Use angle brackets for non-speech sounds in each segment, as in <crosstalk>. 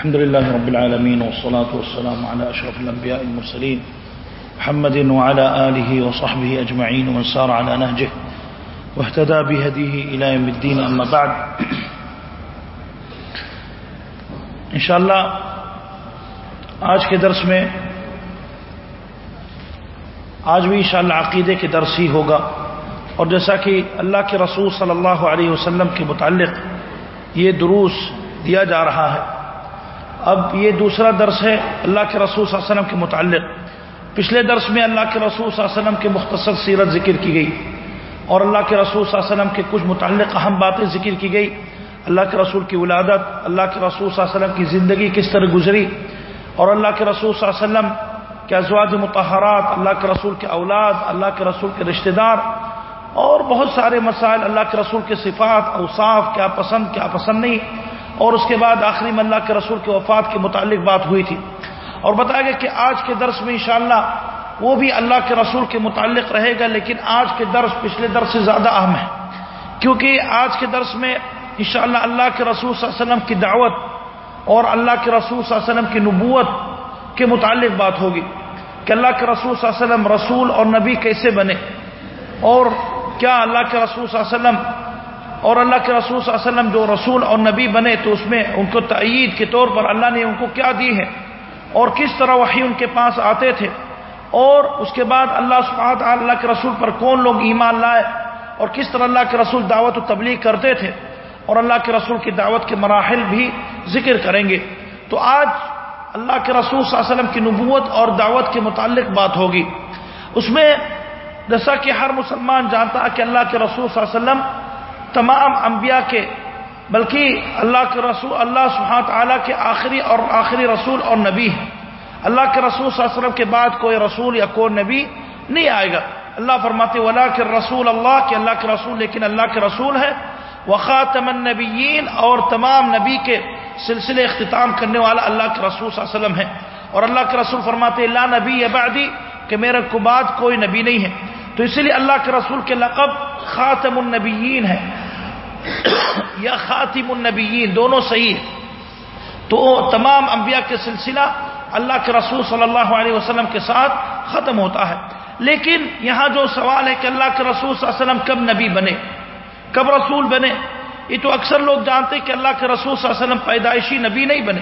الحمد لله رب العالمين والصلاة والسلام على أشرف الأنبياء المرسلين محمد وعلى آله وصحبه أجمعين ومن سار على نهجه واهتدى بهديه إلى يوم الدين. أما بعد انشاءاللہ آج کے درس میں، آج بھی انشاءاللہ عقیدے کے درس ہی ہوگا۔ اور جیسا کہ اللہ کے رسول صلی اللہ علیہ وسلم کے متعلق یہ دروس دیا جا رہا ہے۔ اب یہ دوسرا درس ہے اللہ کے رسول صلی اللہ علیہ وسلم کے متعلق۔ پچھلے درس میں اللہ کے رسول صلی اللہ علیہ وسلم کے مختصر سیرت ذکر کی گئی اور اللہ کے رسول صلی اللہ علیہ وسلم کے کچھ متعلق اہم باتیں ذکر کی گئی۔ اللہ کے رسول کی ولادت، اللہ کے رسول صلی اللہ علیہ وسلم کی زندگی کس طرح گزری اور اللہ کے رسول صلی اللہ علیہ وسلم کے ازواج متحرات اللہ کے رسول کے اولاد، اللہ کے رسول کے رشتہ دار اور بہت سارے مسائل، اللہ کے رسول کے صفات، اوصاف، کیا پسند کیا پسند نہیں۔ اور اس کے بعد آخری میں اللہ کے رسول کے وفات کے متعلق بات ہوئی تھی۔ اور بتایا گیا کہ آج کے درس میں انشاءاللہ وہ بھی اللہ کے رسول کے متعلق رہے گا، لیکن آج کے درس پچھلے درس سے زیادہ اہم ہے۔ کیونکہ آج کے درس میں انشاءاللہ اللہ کے رسول صلی اللہ علیہ وسلم کی دعوت اور اللہ کے رسول صلی اللہ علیہ وسلم کی نبوت کے متعلق بات ہوگی۔ کہ اللہ کے رسول صلی اللہ علیہ وسلم رسول اور نبی کیسے بنے؟ اور کیا اللہ کے رسول صلی اللہ علیہ وسلم اور اللہ کے رسول صلی اللہ علیہ وسلم جو رسول اور نبی بنے تو اس میں ان کو تعید کے طور پر اللہ نے ان کو کیا دی ہے اور کس طرح وہی ان کے پاس آتے تھے اور اس کے بعد اللہ سبحانہ اللہ کے رسول پر کون لوگ ایمان لائے اور کس طرح اللہ کے رسول دعوت و تبلیغ کرتے تھے اور اللہ کے رسول کی دعوت کے مراحل بھی ذکر کریں گے۔ تو آج اللہ کے رسول صلی اللہ علیہ وسلم کی نبوت اور دعوت کے متعلق بات ہوگی۔ اس میں جیسا کہ ہر مسلمان جانتا ہے کہ اللہ کے رسول صلی اللہ علیہ وسلم تمام انبیاء کے، بلکہ اللہ کے رسول، اللہ سبحانہ تعالیٰ کے آخری اور آخری رسول اور نبی ہیں۔ اللہ کے رسول صلی اللہ علیہ وسلم کے بعد کوئی رسول یا کوئی نبی نہیں آئے گا۔ اللہ فرماتے ولا کے رسول اللہ کے اللہ کے رسول، لیکن اللہ کے رسول ہے وخاتم النبیین اور تمام نبی کے سلسلے اختتام کرنے والا اللہ کے رسول صلی اللہ علیہ وسلم ہے اور اللہ کے رسول فرماتے اللہ نبی بعدی، کہ میرے کو بعد کوئی نبی نہیں ہے۔ تو اسی لیے اللہ کے رسول کے لقب خاتم النبیین ہے۔ یا خاتم النبیین، دونوں صحیح ہے تو تمام انبیاء کے سلسلہ اللہ کے رسول صلی اللہ علیہ وسلم کے ساتھ ختم ہوتا ہے۔ لیکن یہاں جو سوال ہے کہ اللہ کے رسول صلی اللہ علیہ وسلم کب نبی بنے، کب رسول بنے، یہ تو اکثر لوگ جانتے کہ اللہ کے رسول صلی اللہ علیہ وسلم پیدائشی نبی نہیں بنے۔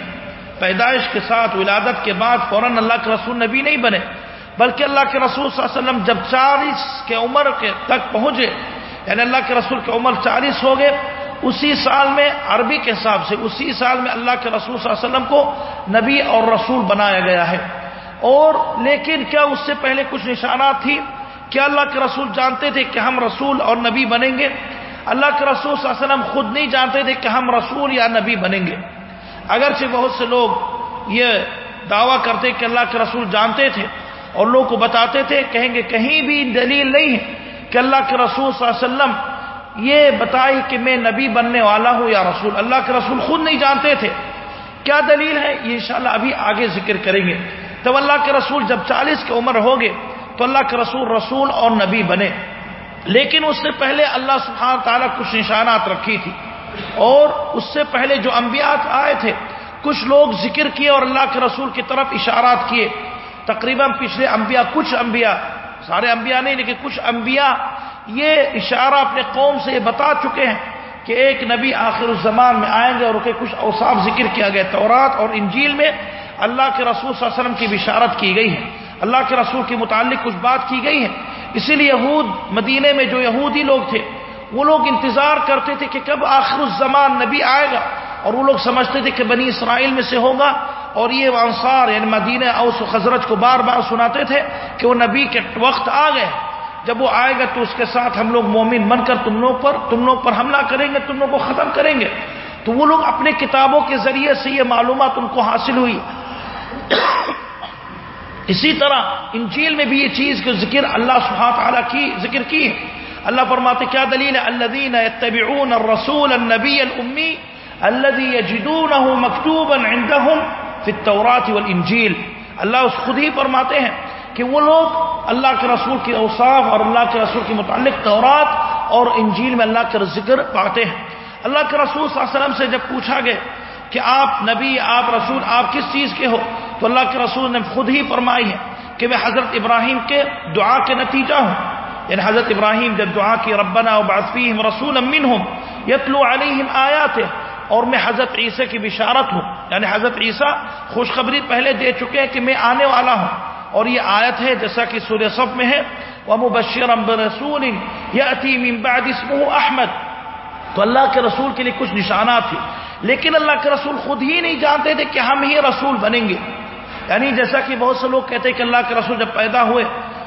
پیدائش کے ساتھ، ولادت کے بعد فوراً اللہ کے رسول نبی نہیں بنے۔ بلکہ اللہ کے رسول صلی اللہ علیہ وسلم جب چالیس کے عمر کے تک پہنچے یعنی اللہ کے رسول کی عمر چالیس ہو گئے، اسی سال میں عربی کے حساب سے، اسی سال میں اللہ کے رسول صلی اللہ علیہ وسلم کو نبی اور رسول بنایا گیا ہے۔ اور لیکن کیا اس سے پہلے کچھ نشانات تھی کیا اللہ کے رسول جانتے تھے کہ ہم رسول اور نبی بنیں گے؟ اللہ کے رسول صلی اللہ علیہ وسلم خود نہیں جانتے تھے کہ ہم رسول یا نبی بنیں گے۔ اگرچہ بہت سے لوگ یہ دعویٰ کرتے کہ اللہ کے رسول جانتے تھے اور لوگ کو بتاتے تھے، کہیں گے کہیں بھی دلیل نہیں ہے۔ کہ اللہ کے رسول صلی اللہ علیہ وسلم یہ بتائی کہ میں نبی بننے والا ہوں یا رسول، اللہ کے رسول خود نہیں جانتے تھے۔ کیا دلیل ہے؟ یہ انشاءاللہ ابھی آگے ذکر کریں گے۔ تب اللہ کے رسول جب چالیس کی عمر ہو گئے تو اللہ کے رسول رسول اور نبی بنے۔ لیکن اس سے پہلے اللہ سبحانہ تعالیٰ کچھ نشانات رکھی تھی۔ اور اس سے پہلے جو انبیاء آئے تھے، کچھ لوگ ذکر کیے اور اللہ کے رسول کی طرف اشارات کیے۔ تقریباً پچھلے انبیاء، کچھ انبیاء سارے انبیاء نہیں، لیکن کچھ انبیاء یہ اشارہ اپنے قوم سے یہ بتا چکے ہیں کہ ایک نبی آخر الزمان میں آئیں گے اور کے کچھ اوصاف ذکر کیا گیا تورات اور انجیل میں اللہ کے رسول صلی اللہ علیہ وسلم کی بشارت کی گئی ہے۔ اللہ کے رسول کے متعلق کچھ بات کی گئی ہے۔ اسی لیے یہود مدینے میں جو یہودی لوگ تھے، وہ لوگ انتظار کرتے تھے کہ کب آخر الزمان نبی آئے گا اور وہ لوگ سمجھتے تھے کہ بنی اسرائیل میں سے ہوگا۔ اور یہ انصار یعنی مدینہ اوس و خزرج کو بار بار سناتے تھے کہ وہ نبی کے وقت آ گئے۔ جب وہ آئے گا تو اس کے ساتھ ہم لوگ مومن بن کر تم لوگ پر تم لوگ پر حملہ کریں گے، تم لوگ کو ختم کریں گے۔ تو وہ لوگ اپنے کتابوں کے ذریعے سے یہ معلومات ان کو حاصل ہوئی۔ اسی طرح انجیل میں بھی یہ چیز کے ذکر اللہ سبحانہ تعالیٰ کی ذکر کی۔ ہے اللہ فرماتے کیا دلیل ہے؟ الذین یتبعون الرسول النبی الامی الذي يجدونه مكتوبا عندهم في والانجیل۔ اللہ اس خود ہی فرماتے ہیں کہ وہ لوگ اللہ کے رسول کی اوصاف اور اللہ کے رسول کے متعلق تورات اور انجیل میں اللہ کا ذکر پاتے ہیں۔ اللہ کے رسول صلی اللہ علیہ وسلم سے جب پوچھا گیا کہ آپ نبی، آپ رسول، آپ کس چیز کے ہو؟ تو اللہ کے رسول نے خود ہی فرمائی ہے کہ میں حضرت ابراہیم کے دعا کے نتیجہ ہوں۔ یعنی حضرت ابراہیم جب دعا کی ربنا و فیہم رسول امین ہوں یتلو علیہم آیات اور میں حضرت عیسیٰ کی بشارت ہوں۔ یعنی حضرت عیسیٰ خوشخبری پہلے دے چکے ہیں کہ میں آنے والا ہوں۔ اور یہ آیت ہے، جیسا کہ سورہ صف میں ہے۔ وہ مبشر رسول یا بعد اسمه احمد تو اللہ کے رسول کے لیے کچھ نشانات تھے لیکن اللہ کے رسول خود ہی نہیں جانتے تھے کہ ہم ہی رسول بنیں گے۔ یعنی جیسا کہ بہت سے لوگ کہتے ہیں کہ اللہ کے رسول جب پیدا ہوئے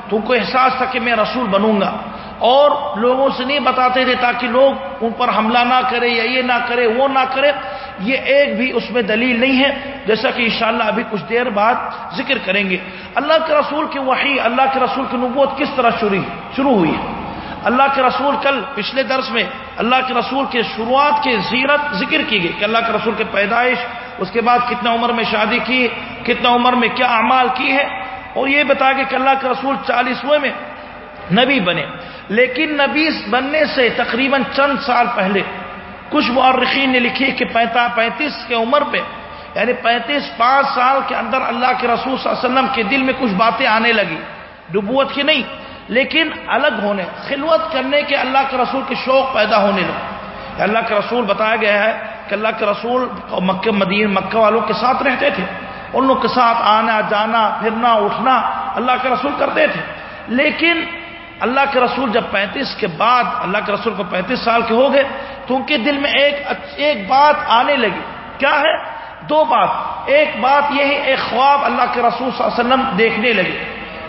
تو ان کو احساس تھا کہ میں رسول بنوں گا۔ اور لوگوں سے نہیں بتاتے تھے تاکہ لوگ ان پر حملہ نہ کرے یا یہ نہ کرے، وہ نہ کرے۔ یہ ایک بھی اس میں دلیل نہیں ہے۔ جیسا کہ انشاءاللہ ابھی کچھ دیر بعد ذکر کریں گے۔ اللہ کے رسول کی وحی، اللہ کے رسول کی نبوت کس طرح شروع شروع ہوئی ہے۔ اللہ کے رسول کل پچھلے درس میں اللہ کے رسول کے شروعات کے زیرت ذکر کی گئی کہ اللہ کے رسول کے پیدائش، اس کے بعد کتنا عمر میں شادی کی، کتنا عمر میں کیا اعمال کی ہے۔ اور یہ بتا کہ اللہ کے رسول چالیسویں میں نبی بنے۔ لیکن نبی بننے سے تقریباً چند سال پہلے کچھ مورخین نے لکھی کہ پینتیس کے عمر پہ یعنی پینتیس، پانچ سال کے اندر اللہ کے رسول صلی اللہ علیہ وسلم کے دل میں کچھ باتیں آنے لگی۔ نبوت کی نہیں، لیکن الگ ہونے، خلوت کرنے کے اللہ کے رسول کے شوق پیدا ہونے لگے۔ اللہ کے رسول بتایا گیا ہے کہ اللہ کے رسول مکہ، مدین، مکہ والوں کے ساتھ رہتے تھے۔ ان لوگ کے ساتھ آنا، جانا، پھرنا، اٹھنا اللہ کے رسول کرتے تھے۔ لیکن اللہ کے رسول جب پینتیس کے بعد اللہ کے رسول کو پینتیس سال کے ہو گئے تو ان کے دل میں ایک ایک بات آنے لگی۔ کیا ہے؟ دو بات۔ ایک بات یہ ہے، ایک خواب اللہ کے رسول صلی اللہ علیہ وسلم دیکھنے لگے۔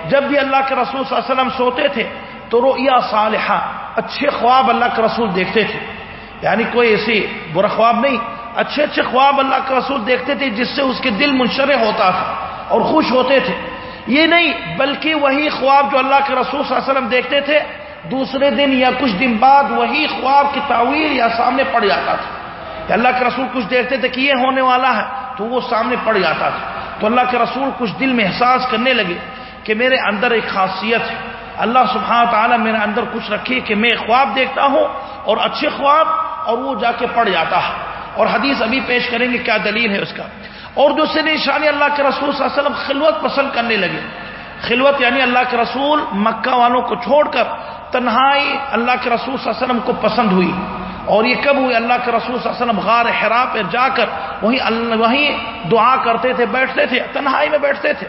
جب بھی اللہ کے رسول صلی اللہ علیہ وسلم سوتے تھے تو رؤیا صالحہ، اچھے خواب اللہ کے رسول دیکھتے تھے۔ یعنی کوئی ایسی برا خواب نہیں، اچھے اچھے خواب اللہ کے رسول دیکھتے تھے جس سے اس کے دل منشرح ہوتا تھا اور خوش ہوتے تھے۔ یہ نہیں، بلکہ وہی خواب جو اللہ کے رسول صلی اللہ علیہ وسلم دیکھتے تھے، دوسرے دن یا کچھ دن بعد وہی خواب کی تعویر یا سامنے پڑ جاتا تھا۔ کہ اللہ کے رسول کچھ دیکھتے تھے کہ یہ ہونے والا ہے، تو وہ سامنے پڑ جاتا تھا۔ تو اللہ کے رسول کچھ دل میں احساس کرنے لگے کہ میرے اندر ایک خاصیت ہے۔ اللہ سبحانہ تعالیٰ میرے اندر کچھ رکھی کہ میں خواب دیکھتا ہوں اور اچھے خواب اور وہ جا کے پڑ جاتا ہے۔ اور حدیث ابھی پیش کریں گے کیا دلیل ہے اس کا۔ اور دوسری نشانی اللہ کے رسول صلی اللہ علیہ وسلم خلوت پسند کرنے لگے۔ خلوت یعنی اللہ کے رسول مکہ والوں کو چھوڑ کر تنہائی اللہ کے رسول صلی اللہ علیہ وسلم کو پسند ہوئی۔ اور یہ کب ہوئی؟ اللہ کے رسول صلی اللہ علیہ وسلم غار حرا پہ جا کر وہیں وہیں دعا کرتے تھے، بیٹھتے تھے، تنہائی میں بیٹھتے تھے۔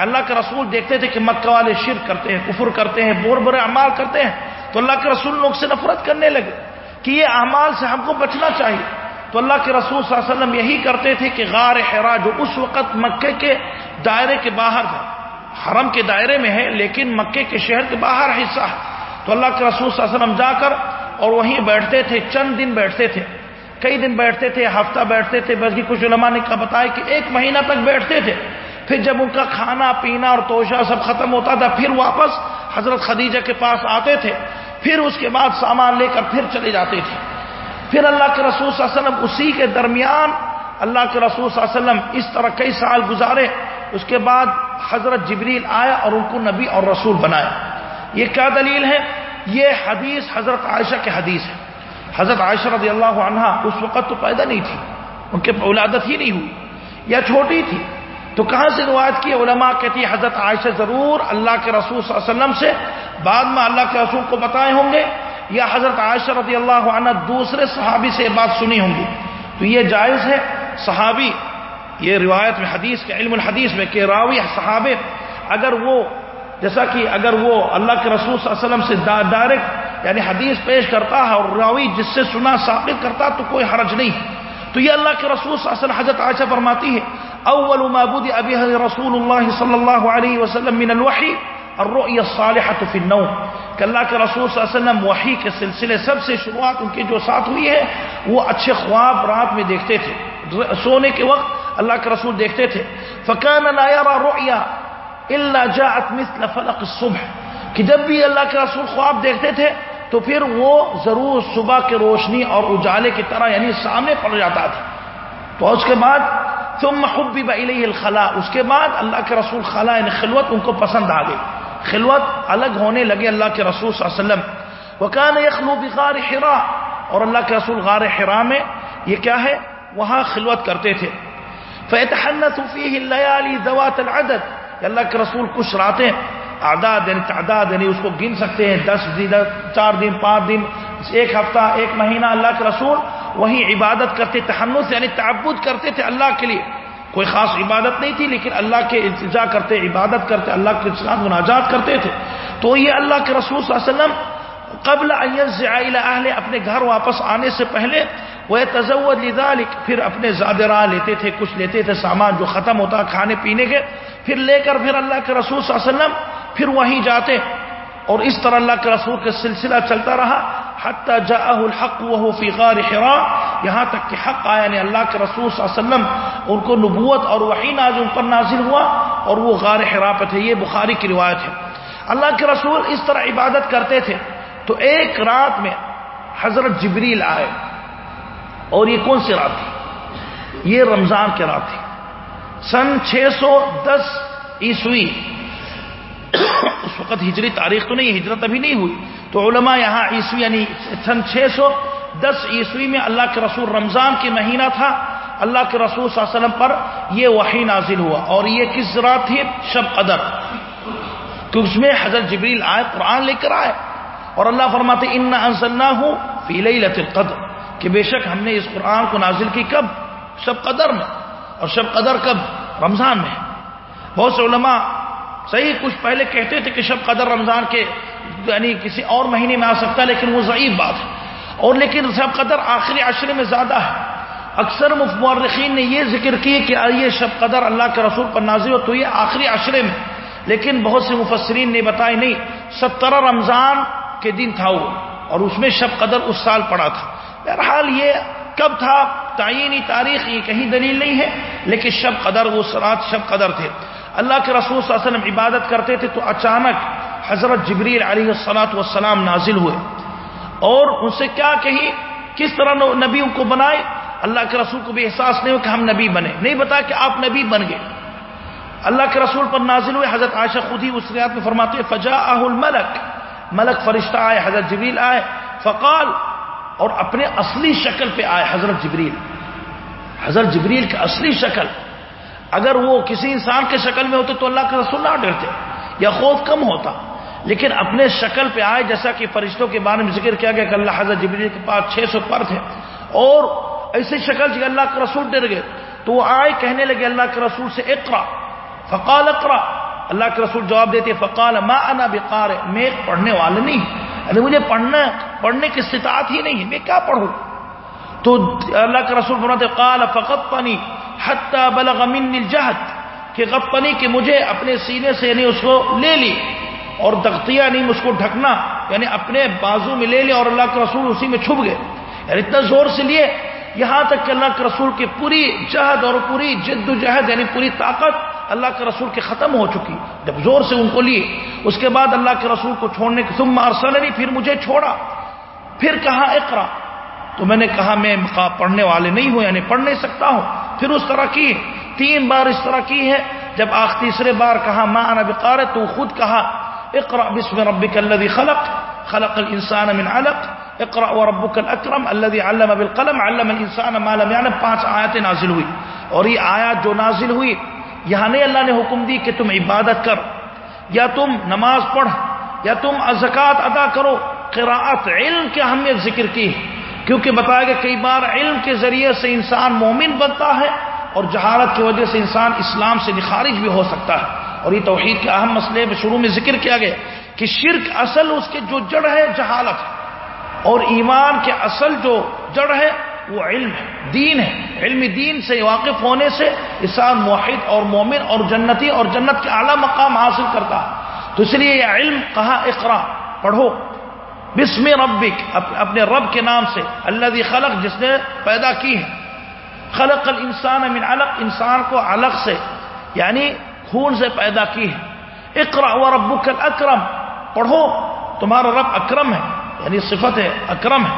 اللہ کے رسول دیکھتے تھے کہ مکہ والے شرک کرتے ہیں، کفر کرتے ہیں، بور برے اعمال کرتے ہیں۔ تو اللہ کے رسول لوگ سے نفرت کرنے لگے کہ یہ اعمال سے ہم کو بچنا چاہیے۔ تو اللہ کے رسول صلی اللہ علیہ وسلم یہی کرتے تھے کہ غار حرا جو اس وقت مکے کے دائرے کے باہر تھا۔ حرم کے دائرے میں ہے، لیکن مکے کے شہر کے باہر حصہ ہے۔ تو اللہ کے رسول صلی اللہ علیہ وسلم جا کر اور وہیں بیٹھتے تھے، چند دن بیٹھتے تھے۔ کئی دن بیٹھتے تھے، ہفتہ بیٹھتے تھے، بلکہ کچھ علماء نے بتایا کہ ایک مہینہ تک بیٹھتے تھے۔ پھر جب ان کا کھانا، پینا اور توشہ سب ختم ہوتا تھا، پھر واپس حضرت خدیجہ کے پاس آتے تھے۔ پھر اس کے بعد سامان لے کر پھر چلے جاتے تھے۔ پھر اللہ کے رسول صلی اللہ علیہ وسلم اسی کے درمیان اللہ کے رسول صلی اللہ علیہ وسلم اس طرح کئی سال گزارے، اس کے بعد حضرت جبریل آیا اور ان کو نبی اور رسول بنایا۔ یہ کیا دلیل ہے؟ یہ حدیث حضرت عائشہ کے حدیث ہے۔ حضرت عائشہ رضی اللہ عنہ اس وقت تو پیدا نہیں تھی، ان کے اولادت ہی نہیں ہوئی یا چھوٹی تھی۔ تو کہاں سے روایت کی؟ علماء کہتی حضرت عائشہ ضرور اللہ کے رسول صلی اللہ علیہ وسلم سے، بعد میں اللہ کے رسول کو بتائے ہوں گے۔ یا حضرت عائشہ رضی اللہ عنہ دوسرے صحابی سے بات سنی ہوں گی۔ تو یہ جائز ہے، صحابی، یہ روایت میں حدیث کے، علم الحدیث میں کہ راوی صحابے اگر وہ، جیسا کہ اگر وہ اللہ کے رسول صلی اللہ علیہ وسلم سے ڈائریکٹ یعنی حدیث پیش کرتا ہے اور راوی جس سے سنا ثابت کرتا تو کوئی حرج نہیں۔ تو یہ اللہ کے رسول صلی اللہ علیہ وسلم، حضرت عائشہ فرماتی ہے، اول ما بدأ ابی رسول اللہ صلی اللہ علیہ وسلم من الوحی الرؤية الصالحة في النوم. کہ اللہ کے رسول صلی اللہ علیہ وسلم وحی کے سلسلے سب سے شروعات ان کے جو ساتھ ہوئی ہے، وہ اچھے خواب رات میں دیکھتے تھے۔ سونے کے وقت اللہ کے رسول دیکھتے تھے۔ فکان لا يرى رؤيا الا جاءت مثل فلق الصبح۔ کہ جب بھی اللہ کے رسول خواب دیکھتے تھے، تو پھر وہ ضرور صبح کے روشنی اور اجالے کی طرح یعنی سامنے پڑ جاتا تھا۔ تو اس کے بعد، ثم حبب الیہ الخلا اس کے بعد اللہ کے رسول خلا یعنی خلوت، ان کو پسند آ گئی۔ خلوت الگ ہونے لگے اللہ کے رسول صلی اللہ علیہ وسلم۔ وکان یخلو بغار حرا، اور اللہ کے رسول غار حرا میں یہ کیا ہے؟ وہاں خلوت کرتے تھے۔ فیتحنت فیہ اللیالی ذوات العدد۔ اللہ کے رسول کچھ راتیں اعداد یعنی تعداد یعنی اس کو گن سکتے ہیں۔ دس دن، چار دن، پانچ دن، ایک ہفتہ، ایک مہینہ اللہ کے رسول وہی عبادت کرتے تحنس یعنی تعبد کرتے تھے اللہ کے لیے۔ کوئی خاص عبادت نہیں تھی، لیکن اللہ کے التجا کرتے، عبادت کرتے، اللہ کے ساتھ مناجات کرتے تھے۔ تو یہ اللہ کے رسول صلی اللہ علیہ وسلم قبل اہل اپنے گھر واپس آنے سے پہلے وہ تجور لذالک پھر اپنے زادرا لیتے تھے، کچھ لیتے تھے سامان جو ختم ہوتا، کھانے پینے کے۔ پھر لے کر پھر اللہ کے رسول صلی اللہ علیہ وسلم پھر وہیں جاتے۔ اور اس طرح اللہ کے رسول کا سلسلہ چلتا رہا، حتی جاءه الحق وهو في غار حراء یہاں تک کہ حق آیا نے اللہ کے رسول صلی اللہ علیہ وسلم، ان کو نبوت اور وحی نازل ان پر نازل ہوا اور وہ غار حراء پہ تھے۔ یہ بخاری کی روایت ہے۔ اللہ کے رسول اس طرح عبادت کرتے تھے۔ تو ایک رات میں حضرت جبریل آئے۔ اور یہ کون سی رات تھی؟ یہ رمضان کی رات تھی۔ سن چھ سو دس عیسوی۔ وقت ہجری تاریخ تو نہیں ہجرت ابھی نہیں ہوئی۔ تو علماء یہاں عیسوی یعنی سن چھ سو دس عیسوی میں اللہ کے رسول رمضان کے مہینہ تھا۔ اللہ کے رسول صلی اللہ علیہ وسلم پر یہ وحی نازل ہوا۔ اور یہ کس رات تھی؟ شب قدر۔ کہ اس میں حضرت جبریل آئے، قرآن لے کر آئے۔ اور اللہ فرماتے ان انزلنا ہوں فی القدر کہ بے شک ہم نے اس قرآن کو نازل کی کب؟ شب قدر میں۔ اور شب قدر کب؟ رمضان میں۔ بہت سے علماء صحیح، کچھ پہلے کہتے تھے کہ شب قدر رمضان کے یعنی کسی اور مہینے میں آ سکتا ہے، لیکن وہ ضعیف بات ہے۔ اور لیکن شب قدر آخری عشرے میں زیادہ ہے۔ اکثر مورخین نے یہ ذکر کی کہ یہ شب قدر اللہ کے رسول پر نازل ہو تو یہ آخری عشرے میں۔ لیکن بہت سے مفسرین نے بتائی نہیں، سترہ رمضان کے دن تھا وہ، اور اس میں شب قدر اس سال پڑا تھا۔ بہرحال یہ کب تھا، تعینی تاریخ یہ کہیں دلیل نہیں ہے، لیکن شب قدر وہ سرات شب قدر تھے۔ اللہ کے رسول صلی اللہ علیہ وسلم عبادت کرتے تھے تو اچانک حضرت جبریل علیہ السلاۃ والسلام نازل ہوئے۔ اور ان سے کیا کہی؟ کس طرح نبیوں کو بنائے؟ اللہ کے رسول کو بھی احساس نہیں ہو کہ ہم نبی بنے۔ نہیں بتا کہ آپ نبی بن گئے۔ اللہ کے رسول پر نازل ہوئے، حضرت عائشہ خود ہی اس ریات میں فرماتے فجا الملک ملک فرشتہ آئے، حضرت جبریل آئے، فقال، اور اپنے اصلی شکل پہ آئے حضرت جبریل۔ حضرت جبریل کی اصلی شکل۔ اگر وہ کسی انسان کے شکل میں ہوتے تو اللہ کے رسول نہ ڈرتے یا خوف کم ہوتا۔ لیکن اپنے شکل پہ آئے، جیسا کہ فرشتوں کے بارے میں ذکر کیا گیا کہ اللہ حضرت جبریل کے پاس چھ سو پر تھے اور ایسی شکل جی اللہ کے رسول ڈر گئے۔ تو وہ آئے، کہنے لگے، اللہ کے رسول سے اقرا فقال اقرا اللہ کے رسول جواب دیتے، فقال ما انا بقار میں پڑھنے والے نہیں یعنی مجھے پڑھنا، پڑھنے کی استطاعت ہی نہیں ہے، میں کیا پڑھوں؟ تو اللہ کے رسول بناتے قال فقط پانی حتی بلغ من الجہد، کہ غب پنی کہ مجھے اپنے سینے سے یعنی اس کو لے لی اور تختیہ نہیں اس کو ڈھکنا یعنی اپنے بازو میں لے لی اور اللہ کے رسول اسی میں چھپ گئے۔ یعنی اتنا زور سے لیے، یہاں تک کہ اللہ کے رسول کی پوری جہد اور پوری جد و جہد یعنی پوری طاقت اللہ کے رسول کے ختم ہو چکی، جب زور سے ان کو لیے۔ اس کے بعد اللہ کے رسول کو چھوڑنے کے ثم ارسلنی، پھر مجھے چھوڑا۔ پھر کہا اقرا تو میں نے کہا میں پڑھنے والے نہیں ہوں یعنی پڑھ نہیں سکتا ہوں۔ پھر اس طرح کی تین بار اس طرح کی ہے۔ جب آخ تیسرے بار کہا ماں انا بقار تو خود کہا اقرا بسم ربک الذي خلق خلق الانسان من علق اقرا وربك الاكرم الذي علم بالقلم، علم الانسان ما لم يعلم پانچ آیتیں نازل ہوئی۔ اور یہ آیات جو نازل ہوئی، یہاں نہیں اللہ نے حکم دی کہ تم عبادت کر، یا تم نماز پڑھ، یا تم زکوٰۃ ادا کرو۔ قراءت علم کی اہمیت ذکر کی۔ کیونکہ بتایا گیا کئی بار علم کے ذریعے سے انسان مومن بنتا ہے اور جہالت کی وجہ سے انسان اسلام سے نخارج بھی ہو سکتا ہے۔ اور یہ توحید کے اہم مسئلے میں شروع میں ذکر کیا گیا کہ شرک اصل اس کے جو جڑ ہے جہالت ہے۔ اور ایمان کے اصل جو جڑ ہے وہ علم ہے، دین ہے۔ علم دین سے واقف ہونے سے انسان موحد اور مومن اور جنتی اور جنت کے اعلیٰ مقام حاصل کرتا ہے۔ تو اس لیے یہ علم کہا اقرا؟ پڑھو۔ بسم ربک اپنے رب کے نام سے اللہ خلق، جس نے پیدا کی ہے۔ خلق الانسان من علق، انسان کو علق سے یعنی خون سے پیدا کی ہے۔ اقرا و ربک الاکرم، پڑھو، تمہارا رب اکرم ہے یعنی صفت ہے اکرم ہے۔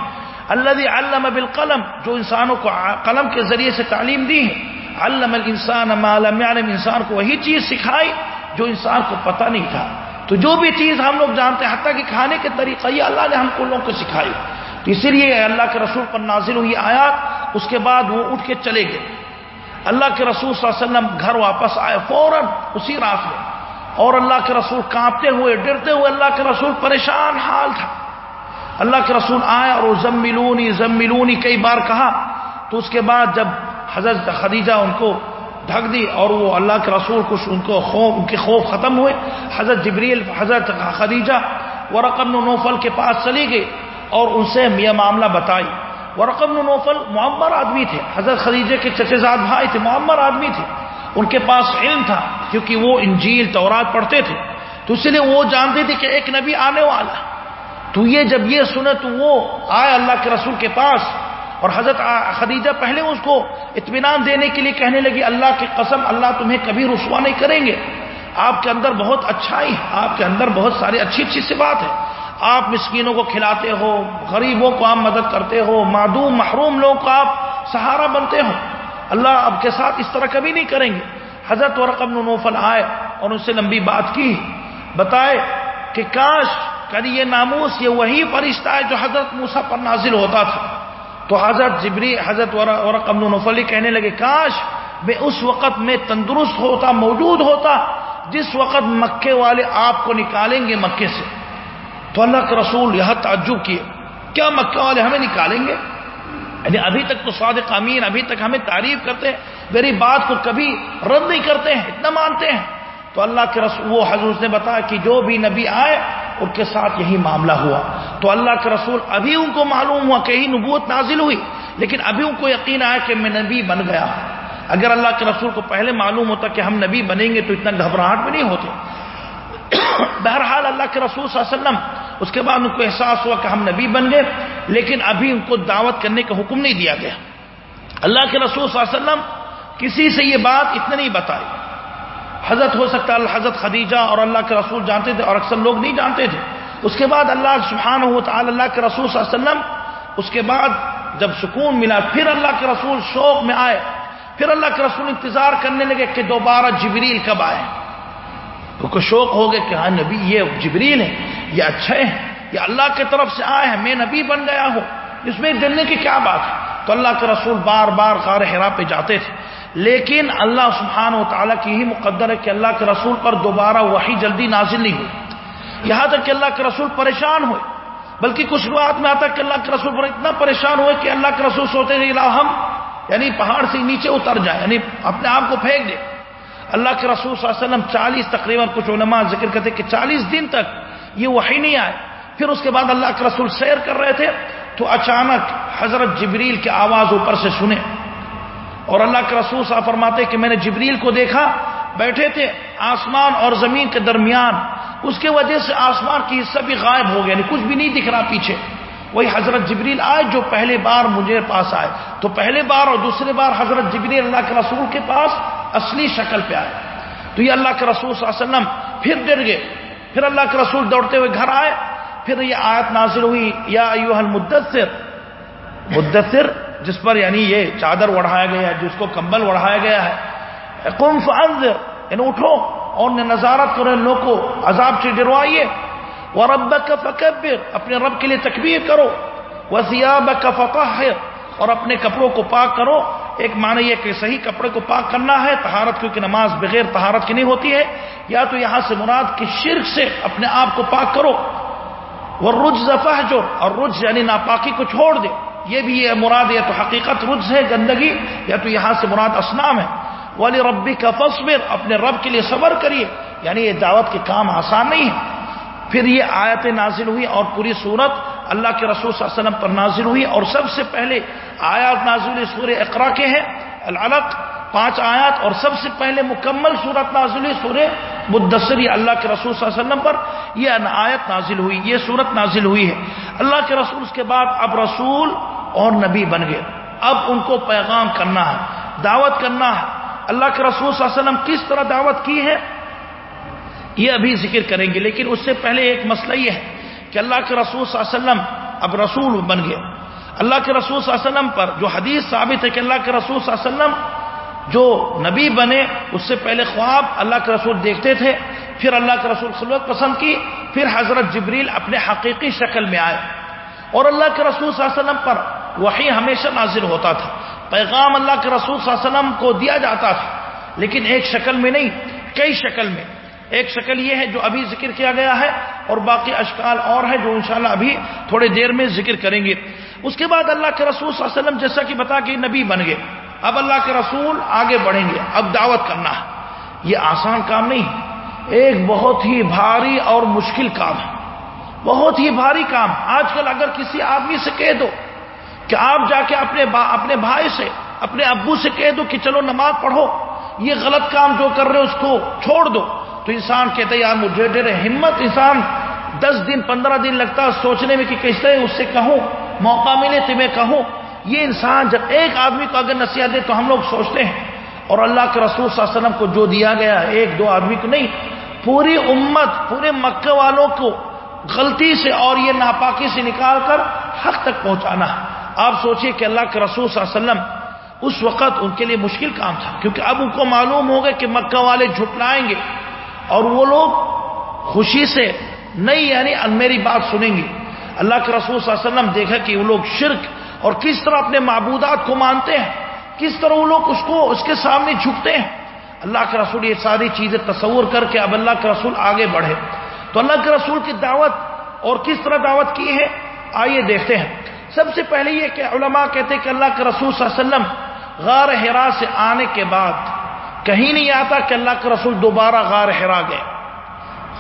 اللہ علم بالقلم، جو انسانوں کو قلم کے ذریعے سے تعلیم دی ہے۔ علم الانسان ما لم يعلم، انسان کو وہی چیز سکھائی جو انسان کو پتہ نہیں تھا۔ تو جو بھی چیز ہم لوگ جانتے ہیں، حتیٰ کہ کھانے کے طریقہ، یہ اللہ نے ہم کو لوگوں کو سکھائی۔ تو اسی لیے اللہ کے رسول پر نازل ہوئی آیات، اس کے بعد وہ اٹھ کے چلے گئے۔ اللہ کے رسول صلی اللہ علیہ وسلم گھر واپس آئے فوراً اسی رات میں۔ اور اللہ کے رسول کانپتے ہوئے، ڈرتے ہوئے اللہ کے رسول پریشان حال تھا۔ اللہ کے رسول آئے اور وہ زملونی زملونی کئی بار کہا۔ تو اس کے بعد جب حضرت خدیجہ ان کو ڈھک دی اور وہ اللہ کے رسول کچھ ان کو خوف ان کے خوف ختم ہوئے۔ حضرت جبریل، حضرت خدیجہ و رقم نوفل کے پاس چلی گئی اور ان سے یہ معاملہ بتائی۔ و رقم نوفل معمر آدمی تھے۔ حضرت خدیجہ کے چچے زاد بھائی تھے، معمر آدمی تھے۔ ان کے پاس علم تھا کیونکہ وہ انجیل، تورات پڑھتے تھے۔ تو اس لیے وہ جانتے تھے کہ ایک نبی آنے والا تو یہ جب یہ سنے تو وہ آئے اللہ کے رسول کے پاس اور حضرت خدیجہ پہلے اس کو اطمینان دینے کے لیے کہنے لگی، اللہ کی قسم، اللہ تمہیں کبھی رسوا نہیں کریں گے۔ آپ کے اندر بہت اچھائی ہے، آپ کے اندر بہت ساری اچھی اچھی سی بات ہے۔ آپ مسکینوں کو کھلاتے ہو، غریبوں کو آپ مدد کرتے ہو، معدوم، محروم لوگوں کو آپ سہارا بنتے ہو۔ اللہ اب کے ساتھ اس طرح کبھی نہیں کریں گے۔ حضرت ورقم نوفل آئے اور ان سے لمبی بات کی، بتائے کہ کاش کبھی یہ ناموس، یہ وہی فرشتہ ہے جو حضرت موسا پر نازل ہوتا تھا۔ تو حضرت جبری حضرت ورقم نوفلی کہنے لگے، کاش میں اس وقت میں تندرست ہوتا، موجود ہوتا، جس وقت مکے والے آپ کو نکالیں گے مکے سے۔ تو اللہ کے رسول یہاں تعجب کیے۔ کیا مکے والے ہمیں نکالیں گے؟ یعنی ابھی تک تو صادق امین، ابھی تک ہمیں تعریف کرتے ہیں۔ میری بات کو کبھی رد نہیں کرتے ہیں، اتنا مانتے ہیں۔ تو اللہ کے رسول، وہ حضرت نے بتایا کہ جو بھی نبی آئے ان کے ساتھ یہی معاملہ ہوا۔ تو اللہ کے رسول ابھی ان کو معلوم ہوا کہ ہی نبوت نازل ہوئی، لیکن ابھی ان کو یقین آیا کہ میں نبی بن گیا۔ اگر اللہ کے رسول کو پہلے معلوم ہوتا کہ ہم نبی بنیں گے تو اتنا گھبراہٹ بھی نہیں ہوتے بہرحال اللہ کے رسول صلی اللہ علیہ وسلم، اس کے بعد ان کو احساس ہوا کہ ہم نبی بن گئے، لیکن ابھی ان کو دعوت کرنے کا حکم نہیں دیا گیا۔ اللہ کے رسول صلی اللہ علیہ وسلم کسی سے یہ بات اتنے نہیں بتائی۔ حضرت ہو سکتا ہے حضرت خدیجہ اور اللہ کے رسول جانتے تھے اور اکثر لوگ نہیں جانتے تھے۔ اس کے بعد اللہ سبحانہ ہو تعالی اللہ کے رسول صلی اللہ علیہ وسلم، اس کے بعد جب سکون ملا، پھر اللہ کے رسول شوق میں آئے۔ پھر اللہ کے رسول انتظار کرنے لگے کہ دوبارہ جبریل کب آئے۔ کیونکہ شوق ہو گئے کہ ہاں نبی، یہ جبریل ہے یہ اچھے ہیں، یہ اللہ کی طرف سے آئے ہیں، میں نبی بن گیا ہوں۔ اس میں دلنے کی کیا بات ہے؟ تو اللہ کے رسول بار بار غار حرا پہ جاتے تھے۔ لیکن اللہ سبحان و تعالیٰ کی ہی مقدر ہے کہ اللہ کے رسول پر دوبارہ وہی جلدی نازل نہیں ہوئی۔ یہاں تک کہ اللہ کے رسول پریشان ہوئے۔ بلکہ کچھ بات میں آتا کہ اللہ کے رسول پر اتنا پریشان ہوئے کہ اللہ کے رسول سوتے ہم یعنی پہاڑ سے نیچے اتر جائے یعنی اپنے آپ کو پھینک دے۔ اللہ کے رسول صلی اللہ علیہ وسلم چالیس تقریباً کچھ علماء ذکر کرتے کہ چالیس دن تک یہ وہی نہیں آئے۔ پھر اس کے بعد اللہ کے رسول سیر کر رہے تھے تو اچانک حضرت جبریل کی آواز اوپر سے سنے اور اللہ کے رسول صاحب فرماتے کہ میں نے جبریل کو دیکھا، بیٹھے تھے آسمان اور زمین کے درمیان۔ اس کے وجہ سے آسمان کی حصہ بھی غائب ہو گیا یعنی کچھ بھی نہیں دکھ رہا پیچھے۔ وہی حضرت جبریل آئے جو پہلے بار مجھے پاس آئے۔ تو پہلے بار اور دوسرے بار حضرت جبریل اللہ کے رسول کے پاس اصلی شکل پہ آئے۔ تو یہ اللہ کے رسول صلی اللہ علیہ وسلم پھر ڈر گئے۔ پھر اللہ کے رسول دوڑتے ہوئے گھر آئے۔ پھر یہ آیت نازل ہوئی، یا ایوہ المدثر۔ مدثر جس پر یعنی یہ چادر اڑھایا گیا ہے، جس کو کمبل اڑھایا گیا ہے۔ قم فانذر یعنی اٹھو اور نظارت کرو لوگ کو عذاب سے ڈروائیے۔ وربک فکبر، اپنے رب کے لیے تکبیر کرو۔ وثیابک فطہر، اور اپنے کپڑوں کو پاک کرو۔ ایک معنی یہ کہ صحیح کپڑے کو پاک کرنا ہے، طہارت کیونکہ نماز بغیر طہارت کی نہیں ہوتی ہے۔ یا تو یہاں سے مراد کی شرک سے اپنے آپ کو پاک کرو۔ وہ رج ذفہ جو اور رج یعنی ناپاکی کو چھوڑ دے۔ یہ بھی یہ مراد یا تو حقیقت رج ہے گندگی یا تو یہاں سے مراد اسلام ہے۔ والی ربی کا فصبر اپنے رب کے لیے صبر کریے۔ یعنی یہ دعوت کے کام آسان نہیں ہے پھر یہ آیت نازل ہوئی اور پوری صورت اللہ کے رسول صلی اللہ علیہ وسلم پر نازل ہوئی۔ اور سب سے پہلے آیات نازل سورہ اقرا کے ہیں، العلق، پانچ آیات۔ اور سب سے پہلے مکمل صورت نازل سورہ مدثر اللہ کے رسول صلی اللہ علیہ وسلم پر یہ آیت نازل ہوئی، یہ صورت نازل ہوئی ہے۔ اللہ کے رسول اس کے بعد اب رسول اور نبی بن گئے۔ اب ان کو پیغام کرنا ہے، دعوت کرنا ہے۔ اللہ کے رسول صلی اللہ علیہ وسلم کس طرح دعوت کی ہے؟ یہ ابھی ذکر کریں گے، لیکن اس سے پہلے ایک مسئلہ یہ ہے کہ اللہ کے رسول صلی اللہ علیہ وسلم اب رسول بن گئے۔ اللہ کے رسول صلی اللہ علیہ وسلم پر جو حدیث ثابت ہے کہ اللہ کے رسول صلی اللہ علیہ وسلم جو نبی بنے، اس سے پہلے خواب اللہ کے رسول دیکھتے تھے، پھر اللہ کے رسول خلوت پسند کی، پھر حضرت جبریل اپنے حقیقی شکل میں آئے۔ اور اللہ کے رسول صلی اللہ علیہ وسلم پر وہی ہمیشہ نازل ہوتا تھا۔ پیغام اللہ کے رسول صلی اللہ علیہ وسلم کو دیا جاتا تھا، لیکن ایک شکل میں نہیں، کئی شکل میں۔ ایک شکل یہ ہے جو ابھی ذکر کیا گیا ہے اور باقی اشکال اور ہے جو انشاءاللہ ابھی تھوڑے دیر میں ذکر کریں گے۔ اس کے بعد اللہ کے رسول صلی اللہ علیہ وسلم جیسا کہ بتا کہ نبی بن گئے۔ اب اللہ کے رسول آگے بڑھیں گے۔ اب دعوت کرنا۔ ہے یہ آسان کام نہیں۔ ایک بہت ہی بھاری اور مشکل کام ہے۔ بہت ہی بھاری کام۔ آج کل اگر کسی آدمی سے کہہ دو کہ آپ جا کے اپنے اپنے بھائی سے، اپنے ابو سے کہہ دو کہ چلو نماز پڑھو، یہ غلط کام جو کر رہے اس کو چھوڑ دو۔ تو انسان کہتے یار مجھے ڈر ہمت انسان دس دن، پندرہ دن لگتا سوچنے میں کہ کیسے اس سے کہوں، موقع ملے تو میں کہوں۔ یہ انسان جب ایک آدمی کو اگر نصیحت دے تو ہم لوگ سوچتے ہیں۔ اور اللہ کے رسول صلی اللہ علیہ وسلم کو جو دیا گیا ایک دو آدمی کو نہیں، پوری امت، پورے مکہ والوں کو غلطی سے اور یہ ناپاکی سے نکال کر حق تک پہنچانا ہے۔ آپ سوچئے کہ اللہ کے رسول صلی اللہ علیہ وسلم اس وقت ان کے لیے مشکل کام تھا، کیونکہ اب ان کو معلوم ہوگا کہ مکہ والے جھٹلائیں گے اور وہ لوگ خوشی سے نہیں یعنی میری بات سنیں گے۔ اللہ کے رسول صلی اللہ علیہ وسلم دیکھا کہ وہ لوگ شرک اور کس طرح اپنے معبودات کو مانتے ہیں، کس طرح وہ لوگ اس کو، اس کے سامنے جھکتے ہیں۔ اللہ کے رسول یہ ساری چیزیں تصور کر کے اب اللہ کے رسول آگے بڑھے۔ تو اللہ کے رسول کی دعوت اور کس طرح دعوت کی ہے، آئیے دیکھتے ہیں۔ سب سے پہلے یہ کہ علماء کہتے ہیں کہ اللہ کے رسول صلی اللہ علیہ وسلم غار ہرا سے آنے کے بعد کہیں نہیں آتا کہ اللہ کے رسول دوبارہ غار ہرا گئے۔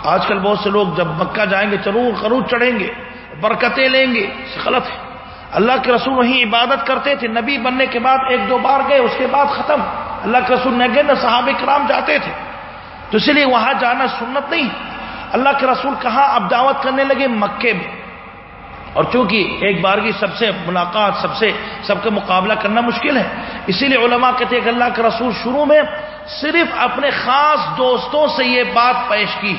آج کل بہت سے لوگ جب مکہ جائیں گے چرور خروج چڑھیں گے، برکتیں لیں گے غلط ہے۔ اللہ کے رسول وہیں عبادت کرتے تھے، نبی بننے کے بعد ایک دو بار گئے، اس کے بعد ختم۔ اللہ کے رسول نہ گئے نہ صحابہ کرام جاتے تھے۔ تو اس لیے وہاں جانا سنت نہیں۔ اللہ کے رسول کہاں اب دعوت کرنے لگے؟ مکے میں۔ اور چونکہ ایک بار کی سب سے ملاقات، سب سے سب کا مقابلہ کرنا مشکل ہے۔ اسی لیے علماء کہتے ہیں کہ اللہ کے رسول شروع میں صرف اپنے خاص دوستوں سے یہ بات پیش کی۔